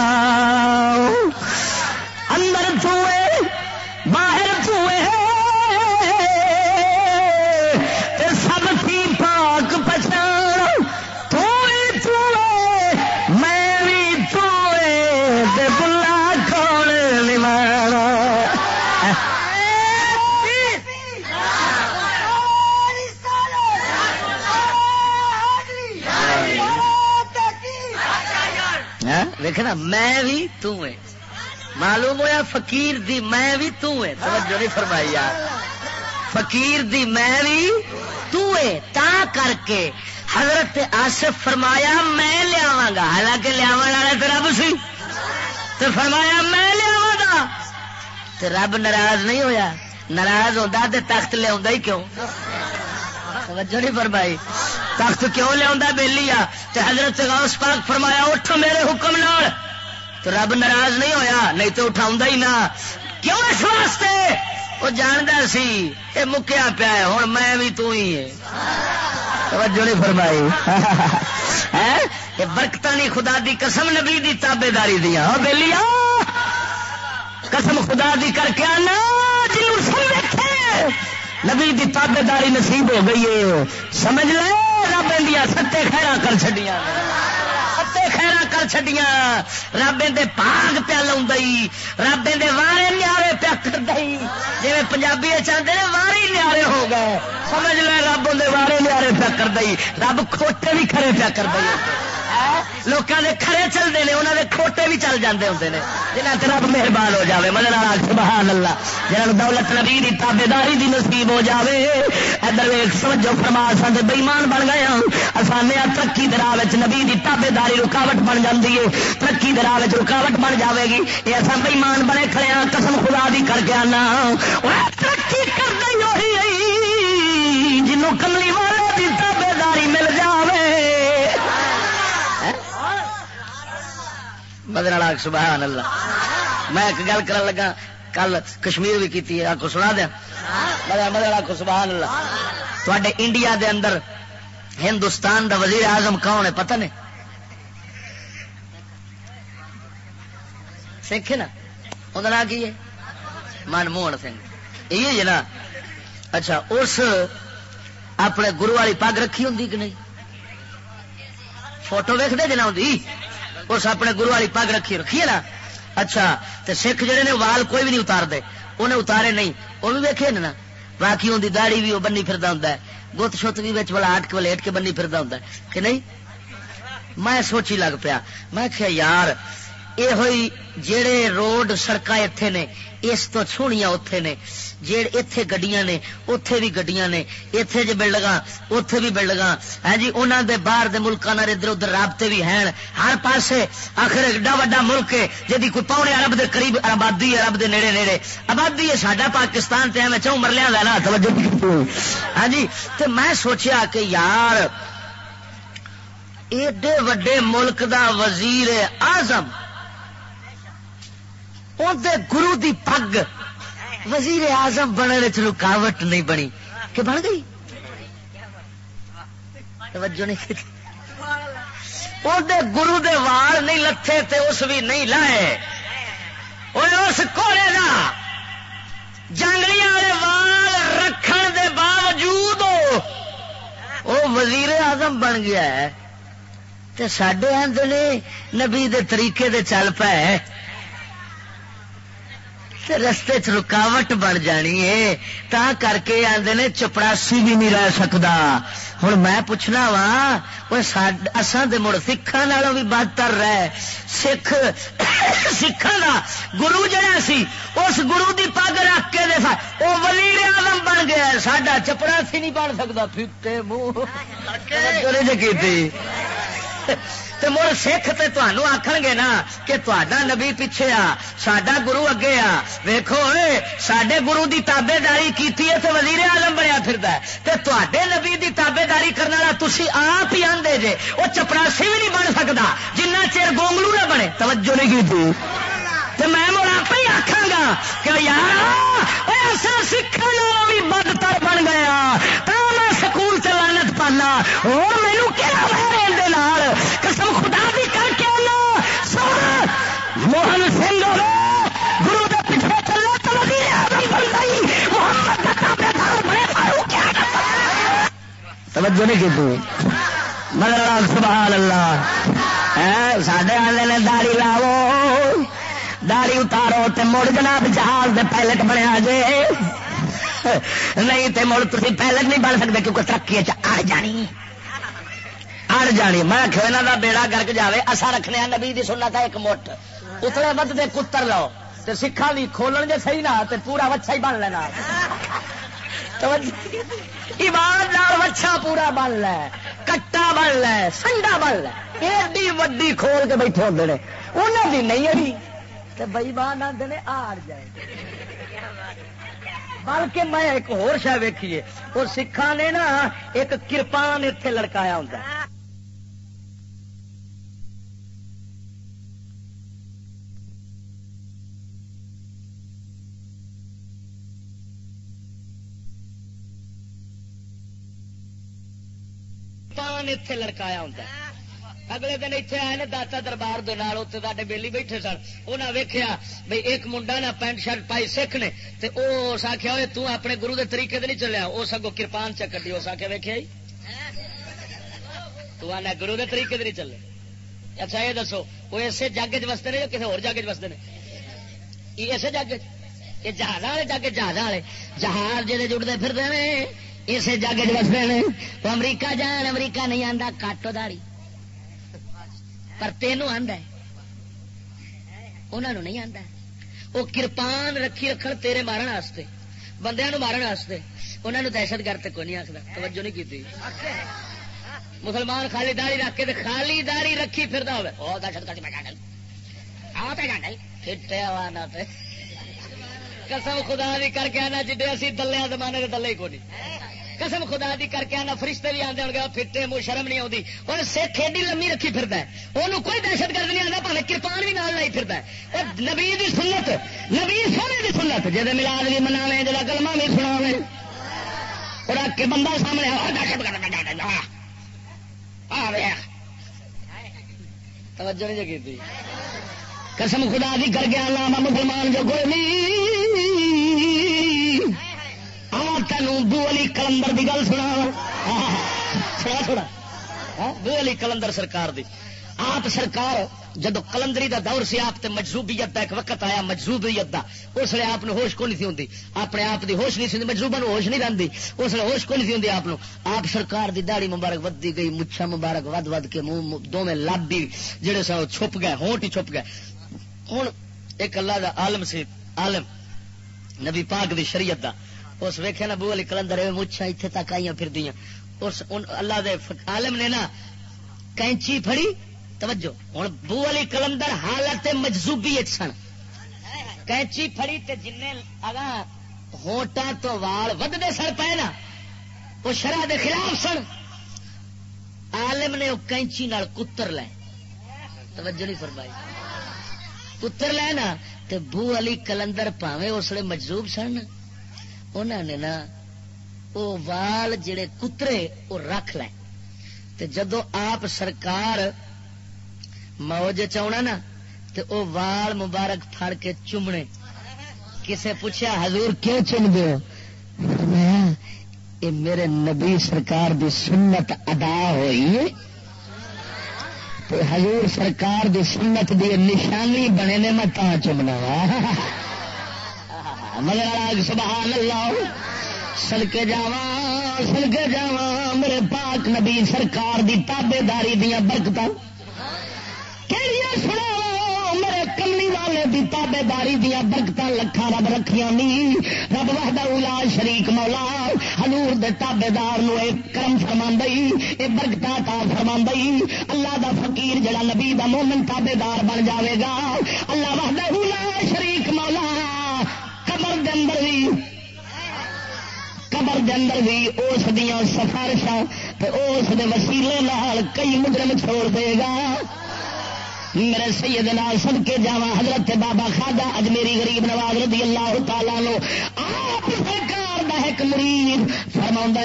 میں بھی توں معلوم ہوا فقیر دی میں بھی توں ہے توجہ نہیں فرمائی یار. فقیر دی میں بھی تو تا کر کے حضرت آصف فرمایا میں لیا گا. حالانکہ لیا والا تو رب سی. تو فرمایا میں لیا گا. تو رب ناراض نہیں ہویا. ناراض ہوتا تو تخت لیا ہی کیوں؟ توجہ نہیں فرمائی. تخت کیوں لیا بہلی آ؟ تو حضرت غوث پاک فرمایا، اٹھو میرے حکم نال. تو رب ناراض نہیں ہویا، نہیں تو اٹھا ہی نہ۔ کیوں اس واسطے؟ وہ جاندہ سی یہ مکیا پیا ہے ہوں میں بھی تو ہی ہے توجہ نہیں فرمائی۔ (laughs) یہ برکت نہیں خدا دی قسم نبی دی تابے داری دیا ہاں بہلی قسم خدا دی کر کے آنا جی نبی دی تابے داری نصیب ہو گئی ہے۔ سمجھ لے، رب دیا ستے خیرا کر چڈیا خیرا کر چڈیا رب دے پاگ پیا لائی رب دے وارے نیارے پیا کر دئی جی پنجابی چاہتے ہیں وارے نیارے ہو گئے سمجھ لے رب اندر وارے نیارے پیا کر دئی رب کھوٹے بھی کھڑے پیا کر دئی لوگوں کے کھڑے چلتے ہیں انہوں نے کھوٹے بھی چل جاتے ہوں جنہیں رب مہربان ہو جائے مدد سبحان اللہ جنہوں دولت نبی کی تابے داری کی نصیب ہو جائے ادھر سمجھو، فرما سب بےمان بن گئے ہاں۔ آسان ترقی دراہ نبی کی تابے داری رکاوٹ بن جاتی ہے۔ ترقی دراہ رکاوٹ بن جائے گی۔ یہ اصل بےمان بنے کھڑے ہیں قسم خدا بھی کر کے آنا۔ بدر سبحان اللہ. میں ایک گل کر لگا، کل کشمیر بھی کی آپ کو سنا دیا؟ بدر کو، سبحان اللہ. تے انڈیا دے اندر ہندوستان دا وزیر اعظم کون ہے؟ پتہ نہیں؟ سکھ ہے نا؟ انہوں نے کی ہے؟ منموہن سنگھ. یہ نا؟ اچھا اس اپنے گرو والی پگ رکھی ہوں کہ نہیں؟ فوٹو ویکتے جنا ہوں اس اپنے گرو والی پگ رکھی رکھیے نا؟ اچھا تے سکھ جڑے نے وال کوئی بھی نہیں اتار دے انہیں اتارے نہیں وہ بھی ویکے نا؟ باقی ان کی داڑی بھی وہ بنی پھر ہوں گت شت بھی بلا ولاٹ کے ولیٹ کے بنی پھر ہوں کہ نہیں؟ میں سوچی لگ پیا، میں کہ یار یہ ہوئی جڑے روڈ سڑک اتنے نے اس تو چھوڑیاں اتے نے جی اتے گڈیاں نے اتے بھی گڈیاں نے اتے جی بلڈنگ اتے بھی بلڈنگ ہے ہاں جی انہوں دے باہر دے ملکوں ادھر ادھر رابطے بھی ہیں ہر پاسے آخر ایڈا وا ملک ہے جی کوئی پونے ارب دے قریب آبادی ہے ارب دے نیڑے نیڑے۔ آبادی ہے ساڈا پاکستان تے میں چون مرلیا کا نا توجہ ہاں جی تو میں سوچیا کہ یار ایڈے وڈے ملک دا وزیر اعظم اندر گرو دی پگ وزیر اعظم بننے رکاوٹ نہیں بنی۔ کہ بن گئی؟ توجہ نہیں گرو دے وال نہیں لتھے تے اس بھی نہیں لائے۔ اور اس کوڑے کا جنگلی والے وال رکھن دے باوجود وہ وزیر اعظم بن گیا ہے۔ تے سڈے آدھے نبی دے طریقے دے چل پے۔ رستے چ رکاوٹ بن جانی ہے تا کر کے آدھے نے چپڑاسی بھی نہیں رہ سکتا ہوں میں پوچھنا وا مڑ سکھان بھی بدتر رہ۔ سکھ سکھان کا گرو جہا سی اس گرو دی پگ رکھ کے دے وہ وزیر آلم بن گیا ساڈا چپڑاسی نہیں بن سکتا پھٹے منہ۔ کی تو مڑ سکھ تے تمہوں آخر گے نا کہ تا نبی پیچھے آ سڈا گرو اگے آ۔ ویکو سڈے گرو کی تابے داری کی وزیر آلم بنیا پھر تے نبی کی تابے داری کرنے والا تھی آپ ہی آدھے جے وہ چپراسی بھی نہیں بن سکتا جنہ چیر گونگلو نہ بنے۔ توجہ نہیں کی تو میں مڑ آپ ہی آخا گا کہ یار ایسا سیکھنے بھی بدتر بن گیا تو میں سکول چلانت پانا اور مینو کہڑا کہنا قسم خدا بھی کر کے آنا سن موہن سنگھ گرو کے پیچھے چلے تو بن گئی محمد توجہ نہیں کی مگر سبحان اللہ سڈے والے نے داڑی لاو داڑی اتارو تے مڑ جناب جہاز دے پائلٹ بنیا جے نہیں تے مڑ تھی پائلٹ نہیں بن سکتے کیونکہ ترقی چڑ جانی۔ اڑ جانی۔ میں کھینا دا بیڑا گرک جاوے اصا رکھنے نبی دی سننا تھا ایک مٹ۔ اتنے بد دے کتر لو تے سکھا بھی کھولن جے صحیح نہ، تے پورا وچھا ہی بن لینا۔ ایماندار وچھا پورا بن لے، کٹا بن لے، سنڈا بن لے۔ ایڈی وڈی کھول کے بیٹھے ہوتے ہیں انہوں کی نہیں ابھی تو بئی بان آتے آڑ جائے۔ بلکہ میں ایک اور شہ ویکھیے اور سکھا نے نا ایک کرپان اتنے لڑکایا ہوتا ہے۔ اتے لڑکایا ہوتا ہے۔ اگلے دن اتنے آئے داتا دربار تے بےلی بیٹھے سن انہیں ویکیا بھائی ایک منڈا نہ پینٹ شرٹ پائی سکھ نے اس آخیا ہوئے تو اپنے گرو دے طریقے نہیں چلیا اس اگو کرپان چکر اس آخیا ویکیا تو آنا گرو دے طریقے نہیں چلے اچھا یہ دسو وہ اسے جگ چ وستے نے کسی ہو جگ چ وستے ہیں اسے جگ یہ جہاز والے جگ جہاز والے جہاز جہے جڑتے پھرتے ہیں اسے جگ چ وستے ہیں امریکہ جان امریکہ نہیں آتا کاٹو داری پر تینوں آدھا انہوں نہیں آتا وہ کرپان رکھی رکھ تیرے مارن واسطے بندے مارن واسطے۔ انہوں نے دہشت گرد کوئی نہیں آخر توجہ نہیں کی مسلمان خالی داری رکھ کے خالی داری رکھی پھر دہشت گرد قسم خدا بھی کر کے آنا جی اسی دلیا زمانے کے دلے ہی کو نہیں۔ قسم خدا دی کر کے آنا، فرشتے بھی آتے ہو پھٹے، منہ شرم نہیں آتی اور سکھ ایڈی لمبی رکھی پھر وہ کوئی دہشت گرد نہیں آتا پہ کرپان بھی نال لائی پھر نبی دی سنت، نبی سونے دی سنت جی ملاد بھی منا جا کلما بھی سنا اور آ کے بندہ سامنے اور دہشت گرد توجہ نہیں جگی قسم خدا دی کر کے آنا مسلمان جو کوئی نہیں۔ تینوں بو علی کلندر کی گل سنا تھوڑا. تھوڑا بو علی کلندر سرکار دی. آپ سرکار، جدو کلندری دا دور سی، آپ تے مجزوبیت دا ایک وقت آیا مجزوبیت دا. اس لیے آپ ہوش کو نہیں تھی اپنے آپ دی ہوش نہیں سی مجزوبا ہوش نہیں رہتی اس لیے ہوش کو نہیں تھی آپ آپ سرکار دی داڑی مبارک ودی گئی، مچھا مبارک ود ود کے منہ دونوں لب بھی جہے سو چھپ گئے، ہونٹ ہی چھپ گئے. ہوں ایک اللہ دا عالم سی، عالم، نبی پاک دی شریعت دا. اس ویخیا نا بو علی کلندر مچھا اتنے تک آئی پھر دیا اس اللہ دے عالم نے نا کینچی پھڑی، توجہ ہوں بو علی کلندر حالت مجزوبی سن۔ کینچی پھڑی تے جن اگا ہوٹا تو وال ودتے سر پے نا وہ شرح دے خلاف سن۔ عالم نے وہ کینچی نال کتر لے۔ توجہ نہیں فرمائی۔ کتر لے نا تے بو علی کلندر پاوے اس لیے مجزوب سن۔ انہوں نے نا وہ وال جڑے کترے وہ رکھ لیں جدو آپ سرکار موج چنا نا تو وہ وال مبارک پھڑ کے چومنے۔ کسے پوچھا حضور کیوں چم دو یہ میرے نبی سرکار دی سنت ادا ہوئی تو حضور سرکار دی سنت دی نشانی بنے نے میں تا چومنا وا۔ (laughs) مگر سبحان اللہ، سڑکے جاوا سڑکے جاوا میرے پاک نبی سرکار دی تابے داری دیا برکت سنا میرے کملی والے دی تابے داری دیا برکت لکھا رب رکھیا نی۔ رب وحدہ اولا شریک مولا ہلور دے تابے دار نو ایک کرم فرما اے برکت تا فرما اللہ دا فقیر جڑا نبی دا مومن تابے دار بن جاوے گا، اللہ وحدہ اولا شریک مولا۔ دے اندر بھی۔ قبر دے اندر بھی اس دیا سفارشاں اس دے وسیلے لال کئی مجرم چھوڑ دے گا۔ میرے سید نال سب کے جاوا حضرت بابا خاجا اجمیری غریب نواز رضی اللہ تعالی لو آپ سرکار ایک مرید فرما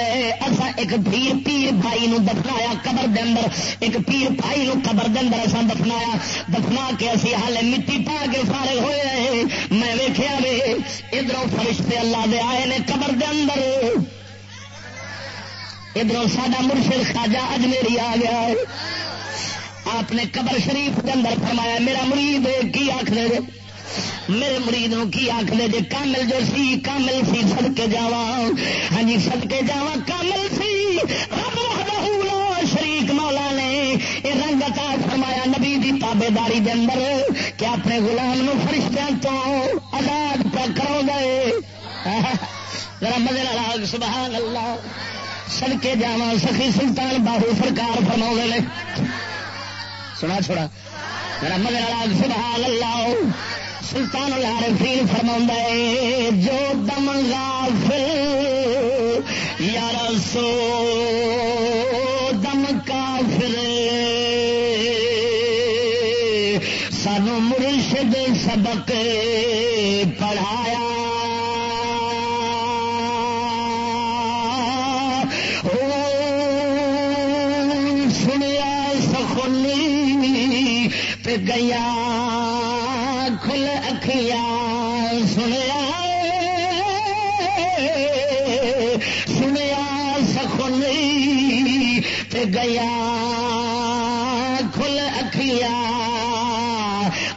اصا ایک پیر پیر بھائی نو دفنایا قبر دے اندر۔ ایک پیر بھائی نو قبر دے اندر اصا دفنایا۔ دفنا کے اسی حال مٹی پا کے فارغ ہوئے رہے میں ویخیا وے ادھر فرشتے اللہ دے آئے نے قبر دے اندر۔ ادھر ساڈا مرشد خاجا اجمیری آ گیا ہے۔ آپ نے قبر شریف کے اندر فرمایا، میرا مرید، کی آخر میرے مرید کی آخر جی کامل جو سی، کامل سی سد کے جا ہاں جی سد کے جا کامل سی۔ شریک مولا نے یہ رنگ فرمایا نبی دی تابے داری دے اندر کہ اپنے غلام نو فرشتوں تو آزاد پہ کرو گئے ذرا مزے راگ سبحان اللہ۔ سڑکے جا سخی سلطان باہو سرکار فرما نے۔ سنا چھوڑا۔ میرا مزے راگ سبحان اللہ۔ سلطان العارفین فرما جو دم غافل یار سو دم کافر سانو مرشد سبق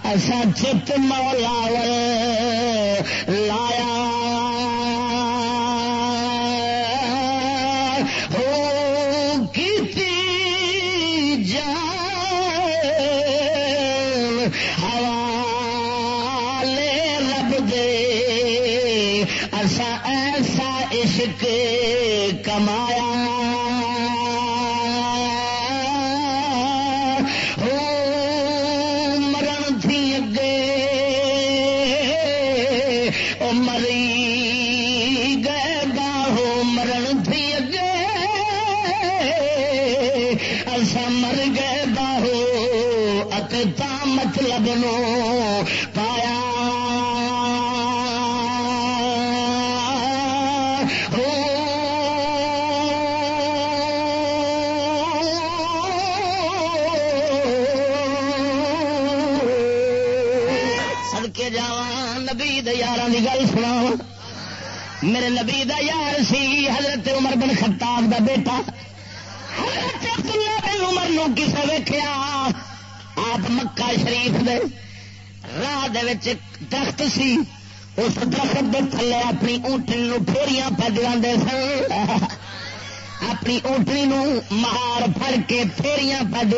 ایسا چت مولا لایا درخت سی، اس درخت دے تھلے اپنی اونٹنی نو پھیریاں پہ سن۔ اپنی اونٹنی نو مہار پھڑ کے پھیریاں پہ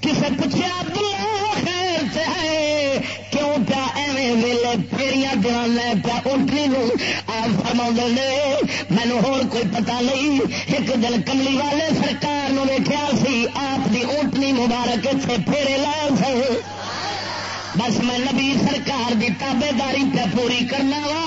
کسے پوچھا عبداللہ خیر سے ہے؟ کیوں پیا ایویں ویلے پھیریاں دلانا پیا اونٹنی آپ فرما نے مینو ہور کوئی پتا نہیں۔ ایک دن کملی والے سرکار نو ویکیا سی، آپ دی اونٹنی مبارک اتنے پھیرے لائے سر بس میں نبی سرکار دی تابے داری پہ پوری کرنا وا۔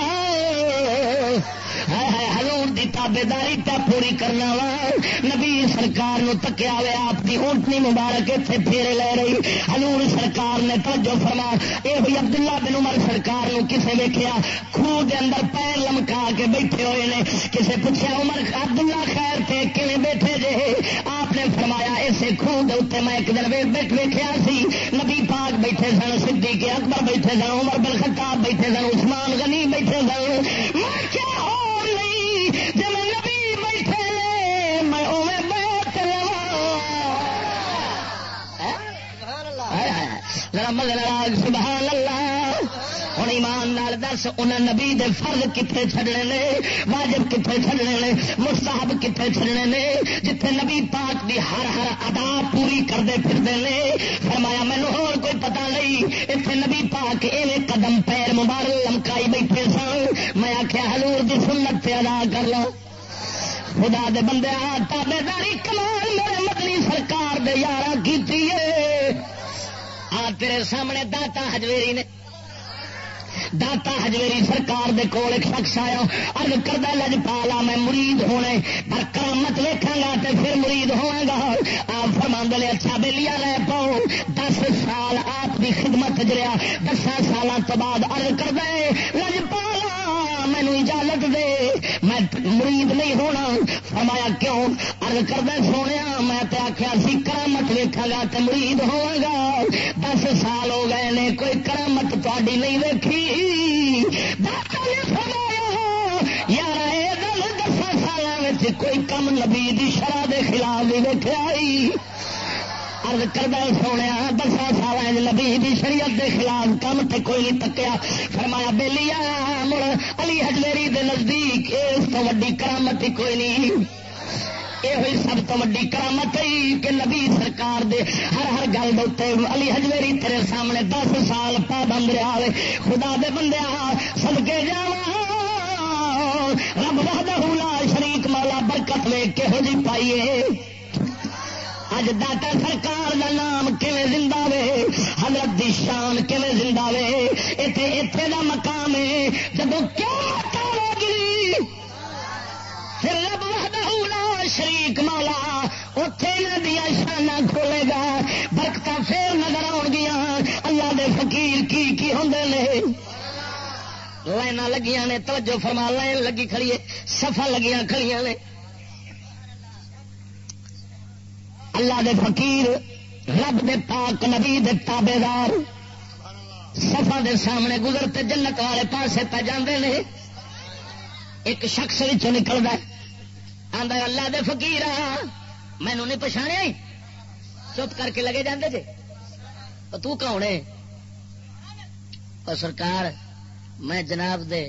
ہلور کی تابے داری پہ پوری کرنا وا۔ نبی سرکار نو تکیا ہوا آپ کی اونٹنی مبارک اتنے پھیرے لے رہی۔ ہلور سرکار نے توجہ فرما۔ یہ ہوئی عبد اللہ بن عمر سرکار نو کسے ویکیا خوہ دے اندر پیر لمکا کے بیٹھے ہوئے نے۔ کسے پوچھا عمر عبد اللہ خیر تھے کھے بیٹھے جے؟ آپ نے فرمایا اسے خوہ دے اتنے میں ایک دن بیٹھ ویکیا سی۔ نبی پاک بیٹھے سن کے اکبر بیٹھے سن عمر بن خطاب بیٹھے سن عثمان غنی بیٹھے سن۔ کیا ہو سبحان اللہ۔ ہوں ایمان نال دس انہیں نبی دے فرض کتنے چڑنے نے، واجب کتنے چڑنے نے، مستحب کتنے چڑنے نے جتنے نبی پاک دی ہر ہر ادا پوری کرتے پھرتے ہیں فرمایا مینو اور کوئی پتا نہیں اتنے نبی پاک ایویں قدم پیر مبارک لمکائی بیٹھے سن۔ میں آخیا ہلور کی سنت سے ادا کر لو۔ خدا دے بندے تابے داری کمال میرے مدنی سرکار دے یارہ کی آ تیرے سامنے داتا ہجویری نے۔ داتا ہجویری سرکار دے کول ایک شخص آیا ارد کردہ لج پالا میں مرید ہونے، پر کرامت ویکاں گا تے پھر مرید ہوا گا۔ آپ فرما اچھا لے اچھا بے لے رہ پاؤ۔ دس سال آپ کی خدمت جریا دس سالوں تو بعد ارد کردہ لج پالا مینو اجازت دے۔ میں مرید نہیں ہونا۔ فرمایا، کیوں؟ ارد کردہ سونے، میں آخیا سی، کرامت ویکھا گا تے مرید ہوا گا۔ دس سال ہو گئے نے، کوئی کرامت تاری نہیں ویکھی۔ یار دس سال کوئی کم نبی شرح کے خلاف نہیں ویٹیا ارد کردہ سونے دس سال نبی شریعت کے خلاف کم تے کوئی نہیں تکیا۔ فرمایا بہلی مڑ، علی ہجمیری دے نزدیک اس تو ویڈی کرامت ہی کوئی نہیں۔ یہ ہوئی سب تو ویڈی کرامت کہ نبی سرکار دے ہر ہر گل دے علی ہجویری تیرے سامنے دس سال پابند رہا خدا دے بندے سد کے جا لا شریک، مولا برکت وے کہہو جی پائیے۔ اج داتا سرکار دا نام کیویں زندہ وے؟ حضرت دی شان کیویں زندہ وے؟ ایتھے ایتھے دا مقام ہے جب کیا گی؟ پھر رب وحدہ لا شریک مولا اتے دیا شانہ کھولے گا۔ برکت پھر نظر آن گیا اللہ دے فقیر کی کی ہوں نے؟ لائن لگیاں نے، توجہ فرما، لائن لگی کھڑی ہے سفا لگیاں کھڑیاں نے۔ اللہ دے فقیر، رب دے پاک، نبی دے تابے دار سفا دے سامنے گزرتے جنت والے پاسے پہ جاندے نے، ایک شخص نکلتا آدھا اللہ دے فقیر مینو نہیں پچھاڑیا چپ کر کے لگے جاندے جے۔ تو کون ہے؟ سرکار، میں جناب دے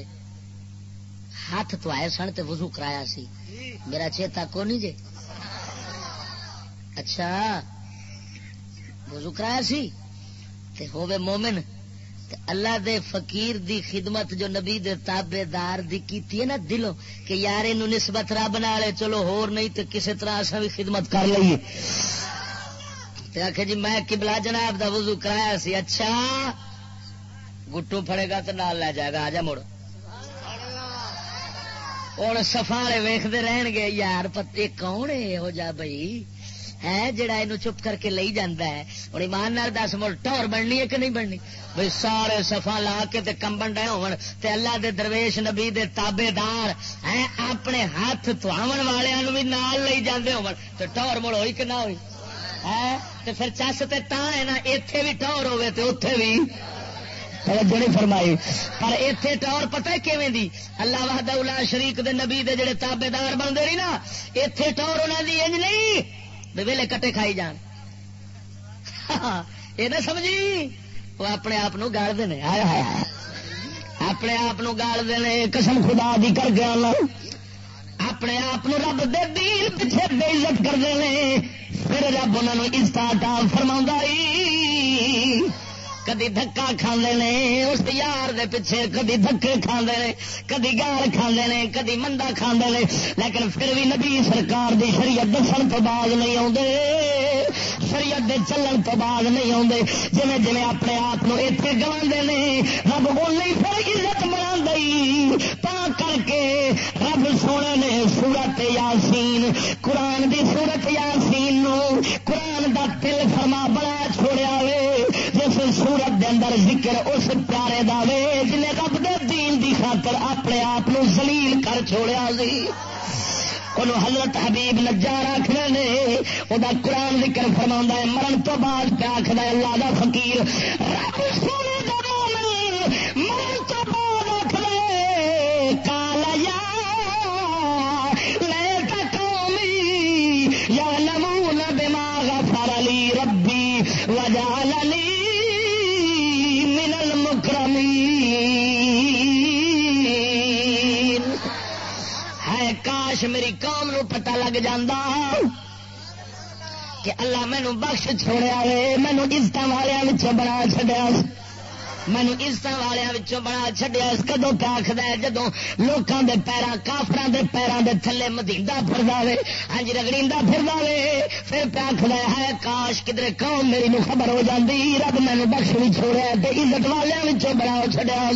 ہاتھ تو آئے سن تے وضو کرایا سی، میرا چیتا کو نہیں جے؟ اچھا وضو کرایا سی؟ تے ہووے مومن، تے اللہ دے فقیر دی خدمت جو نبی دے تابے دار دی کیتی ہے نا دلوں، کہ یار انہوں نسبت رب بنا لے چلو ہور نہیں تے کسے طرح اسا بھی خدمت کر لئیے۔ تے آکھے جی میں قبلہ جناب دا وضو کرایا سی اچھا گٹو پڑے گا تو نال لے جائے گا، آجا مڑ۔ ہوں سفا والے ویختے رہن گے، یار پتے کون ہے؟ ہو جا بھائی۔ ہے، جڑا یہ چپ کر کے لئی جانا ہے؟ ہوں ایمان دس مڑ ٹور بننی ہے کہ نہیں بننی؟ بھائی سارے سفا لا کے تے کمبن ڈے ہون، تے اللہ دے درویش نبی دے تابے دار ہے اپنے ہاتھ تھوڑ والوں بھی نال لئی جاندے ہون۔ تے ٹور مڑ ہوئی کہ نہ ہوئی؟ ہے؟ تے پھر چس تے تا ہے نا، ایتھے بھی ٹور ہوے تے اوتھے بھی۔ توجہ نہیں فرمائی۔ پر اتنے ٹور پتہ کیویں دی؟ اللہ وحدہ وحد شریک دے نبی دے جڑے تابے دار بنتے رہی نا اتنے ٹور انہوں دی انج نہیں۔ ویلے کٹے کھائی جان۔ یہ نہ سمجھی؟ وہ اپنے آپ گال دے اپنے آپ گال دے قسم خدا دی کر گیا اپنے آپ رب دے دین پیچھے بے عزت کرتے ہیں پھر رب انہوں عزت فرما کدی دکا کھانے اس یار دے پیچھے کدی دکے کھانے کدی گال کھانے نے، کدی مندا کھانے نے۔ لیکن پھر بھی نبی سرکار دی شریعت دسن تو بعد نہیں آتے شریعت دے چلن تو بعد نہیں آتے جی جی اپنے آپ اتنے گوا نے، رب نہیں پھر عزت بنا دئی تا کر کے رب سونے نے سورت یاسین، قرآن دی سورت یاسین نو قرآن دا دل فرما بڑا چھوڑیا وے۔ اندر ذکر اس پیارے دے جنہیں رب دے دین دی خاطر اپنے آپ زلیل کر چھوڑیا سی۔ حضرت حبیب نجار آخر نے وہ قرآن ذکر فرما ہے، مرن تو بعد پہ آخر اللہ کا فکیر رب سونے مرن تو بعد آخر کالا یا لے قومی، یا نمون دماغ فرلی ربی ہے۔ کاش میری قوم نو پتا لگ کہ اللہ مینو بخش چھوڑیا مینو عزت والوں بنا چڈیا مینو عزت والوں بنا چڈیا کدو پہ آخد جدو لوگوں کے پیروں کافر کے پیروں کے تھلے مدیدہ پھر دے ہاں رگڑی پھر دے پھر پہ ہے کاش کدھر قوم میری نو خبر ہو جاتی رب مینو بخش بھی چھوڑیا عزت والوں بنا چڈیا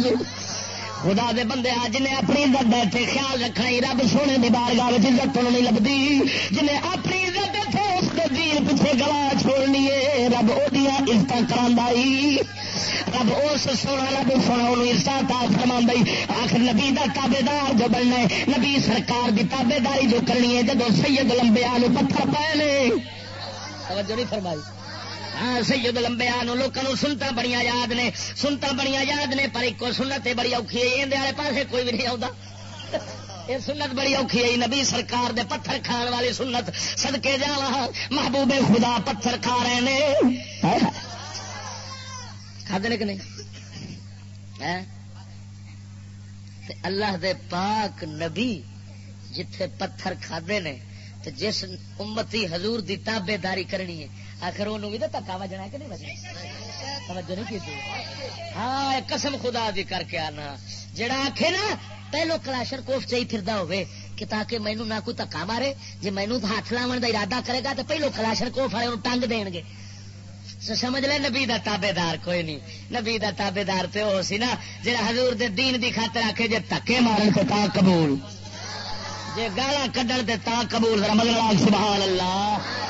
خدا دے بندے آ جنہیں اپنی عزت بیٹھے خیال رکھنا ہی رب سونے کی بار گاہ عزت نہیں لگتی جنہیں اپنی عزت بیٹھے اس دین پیچھے گلا چھوڑنی ہے رب وہ عزت کرا رب اس سونا رب سونا وہ عزت فرما آخر نبی کا تابے دار جو بننا ہے، نبی سرکار کی تابے داری جو کرنی ہے جب سید لمبے آلو پتھر پائے توجہ نہیں فرمائی۔ ہاں سید لمبے لوگوں سنتا بڑی یاد نے۔ سنتا بڑی یاد نے، پر ایک سنت بڑی اوکھی ہے اندر والے پاسے کوئی بھی نہیں آتا (laughs) یہ سنت بڑی اوکھی ہے، نبی سرکار دے پتھر کھان والی سنت۔ سدکے جا محبوب خدا پتھر کھا رہے ہیں کھدے کہ نہیں؟ اللہ دے پاک نبی جتھے پتھر کھدے نے جس امتی حضور دی تابے داری کرنی ہے، آخر وہ بھی تو تکا وجنا کہ نہیں وجنا؟ توجہ نہیں کی ہاں قسم خدا دی کر کے آنا۔ جڑا آخے نا، پہلو کلاشر کوف چاہیے پھردا ہوئے، کہ تاکہ مینو نہ کوئی دکا مارے جی مینو ہاتھ لاؤن کا ارادہ کرے گا تو پہلو کلاشر کوف والے ٹنگ دین گے سمجھ لے نبی دا تابے دار کوئی نہیں۔ نبی دا تابے دار تو وہ سی نا جا حضور دے دین دی خاطر آخے جی تکے مارن تو تا قبول۔ جی گالا کڈن تے تا قبول سبحان اللہ۔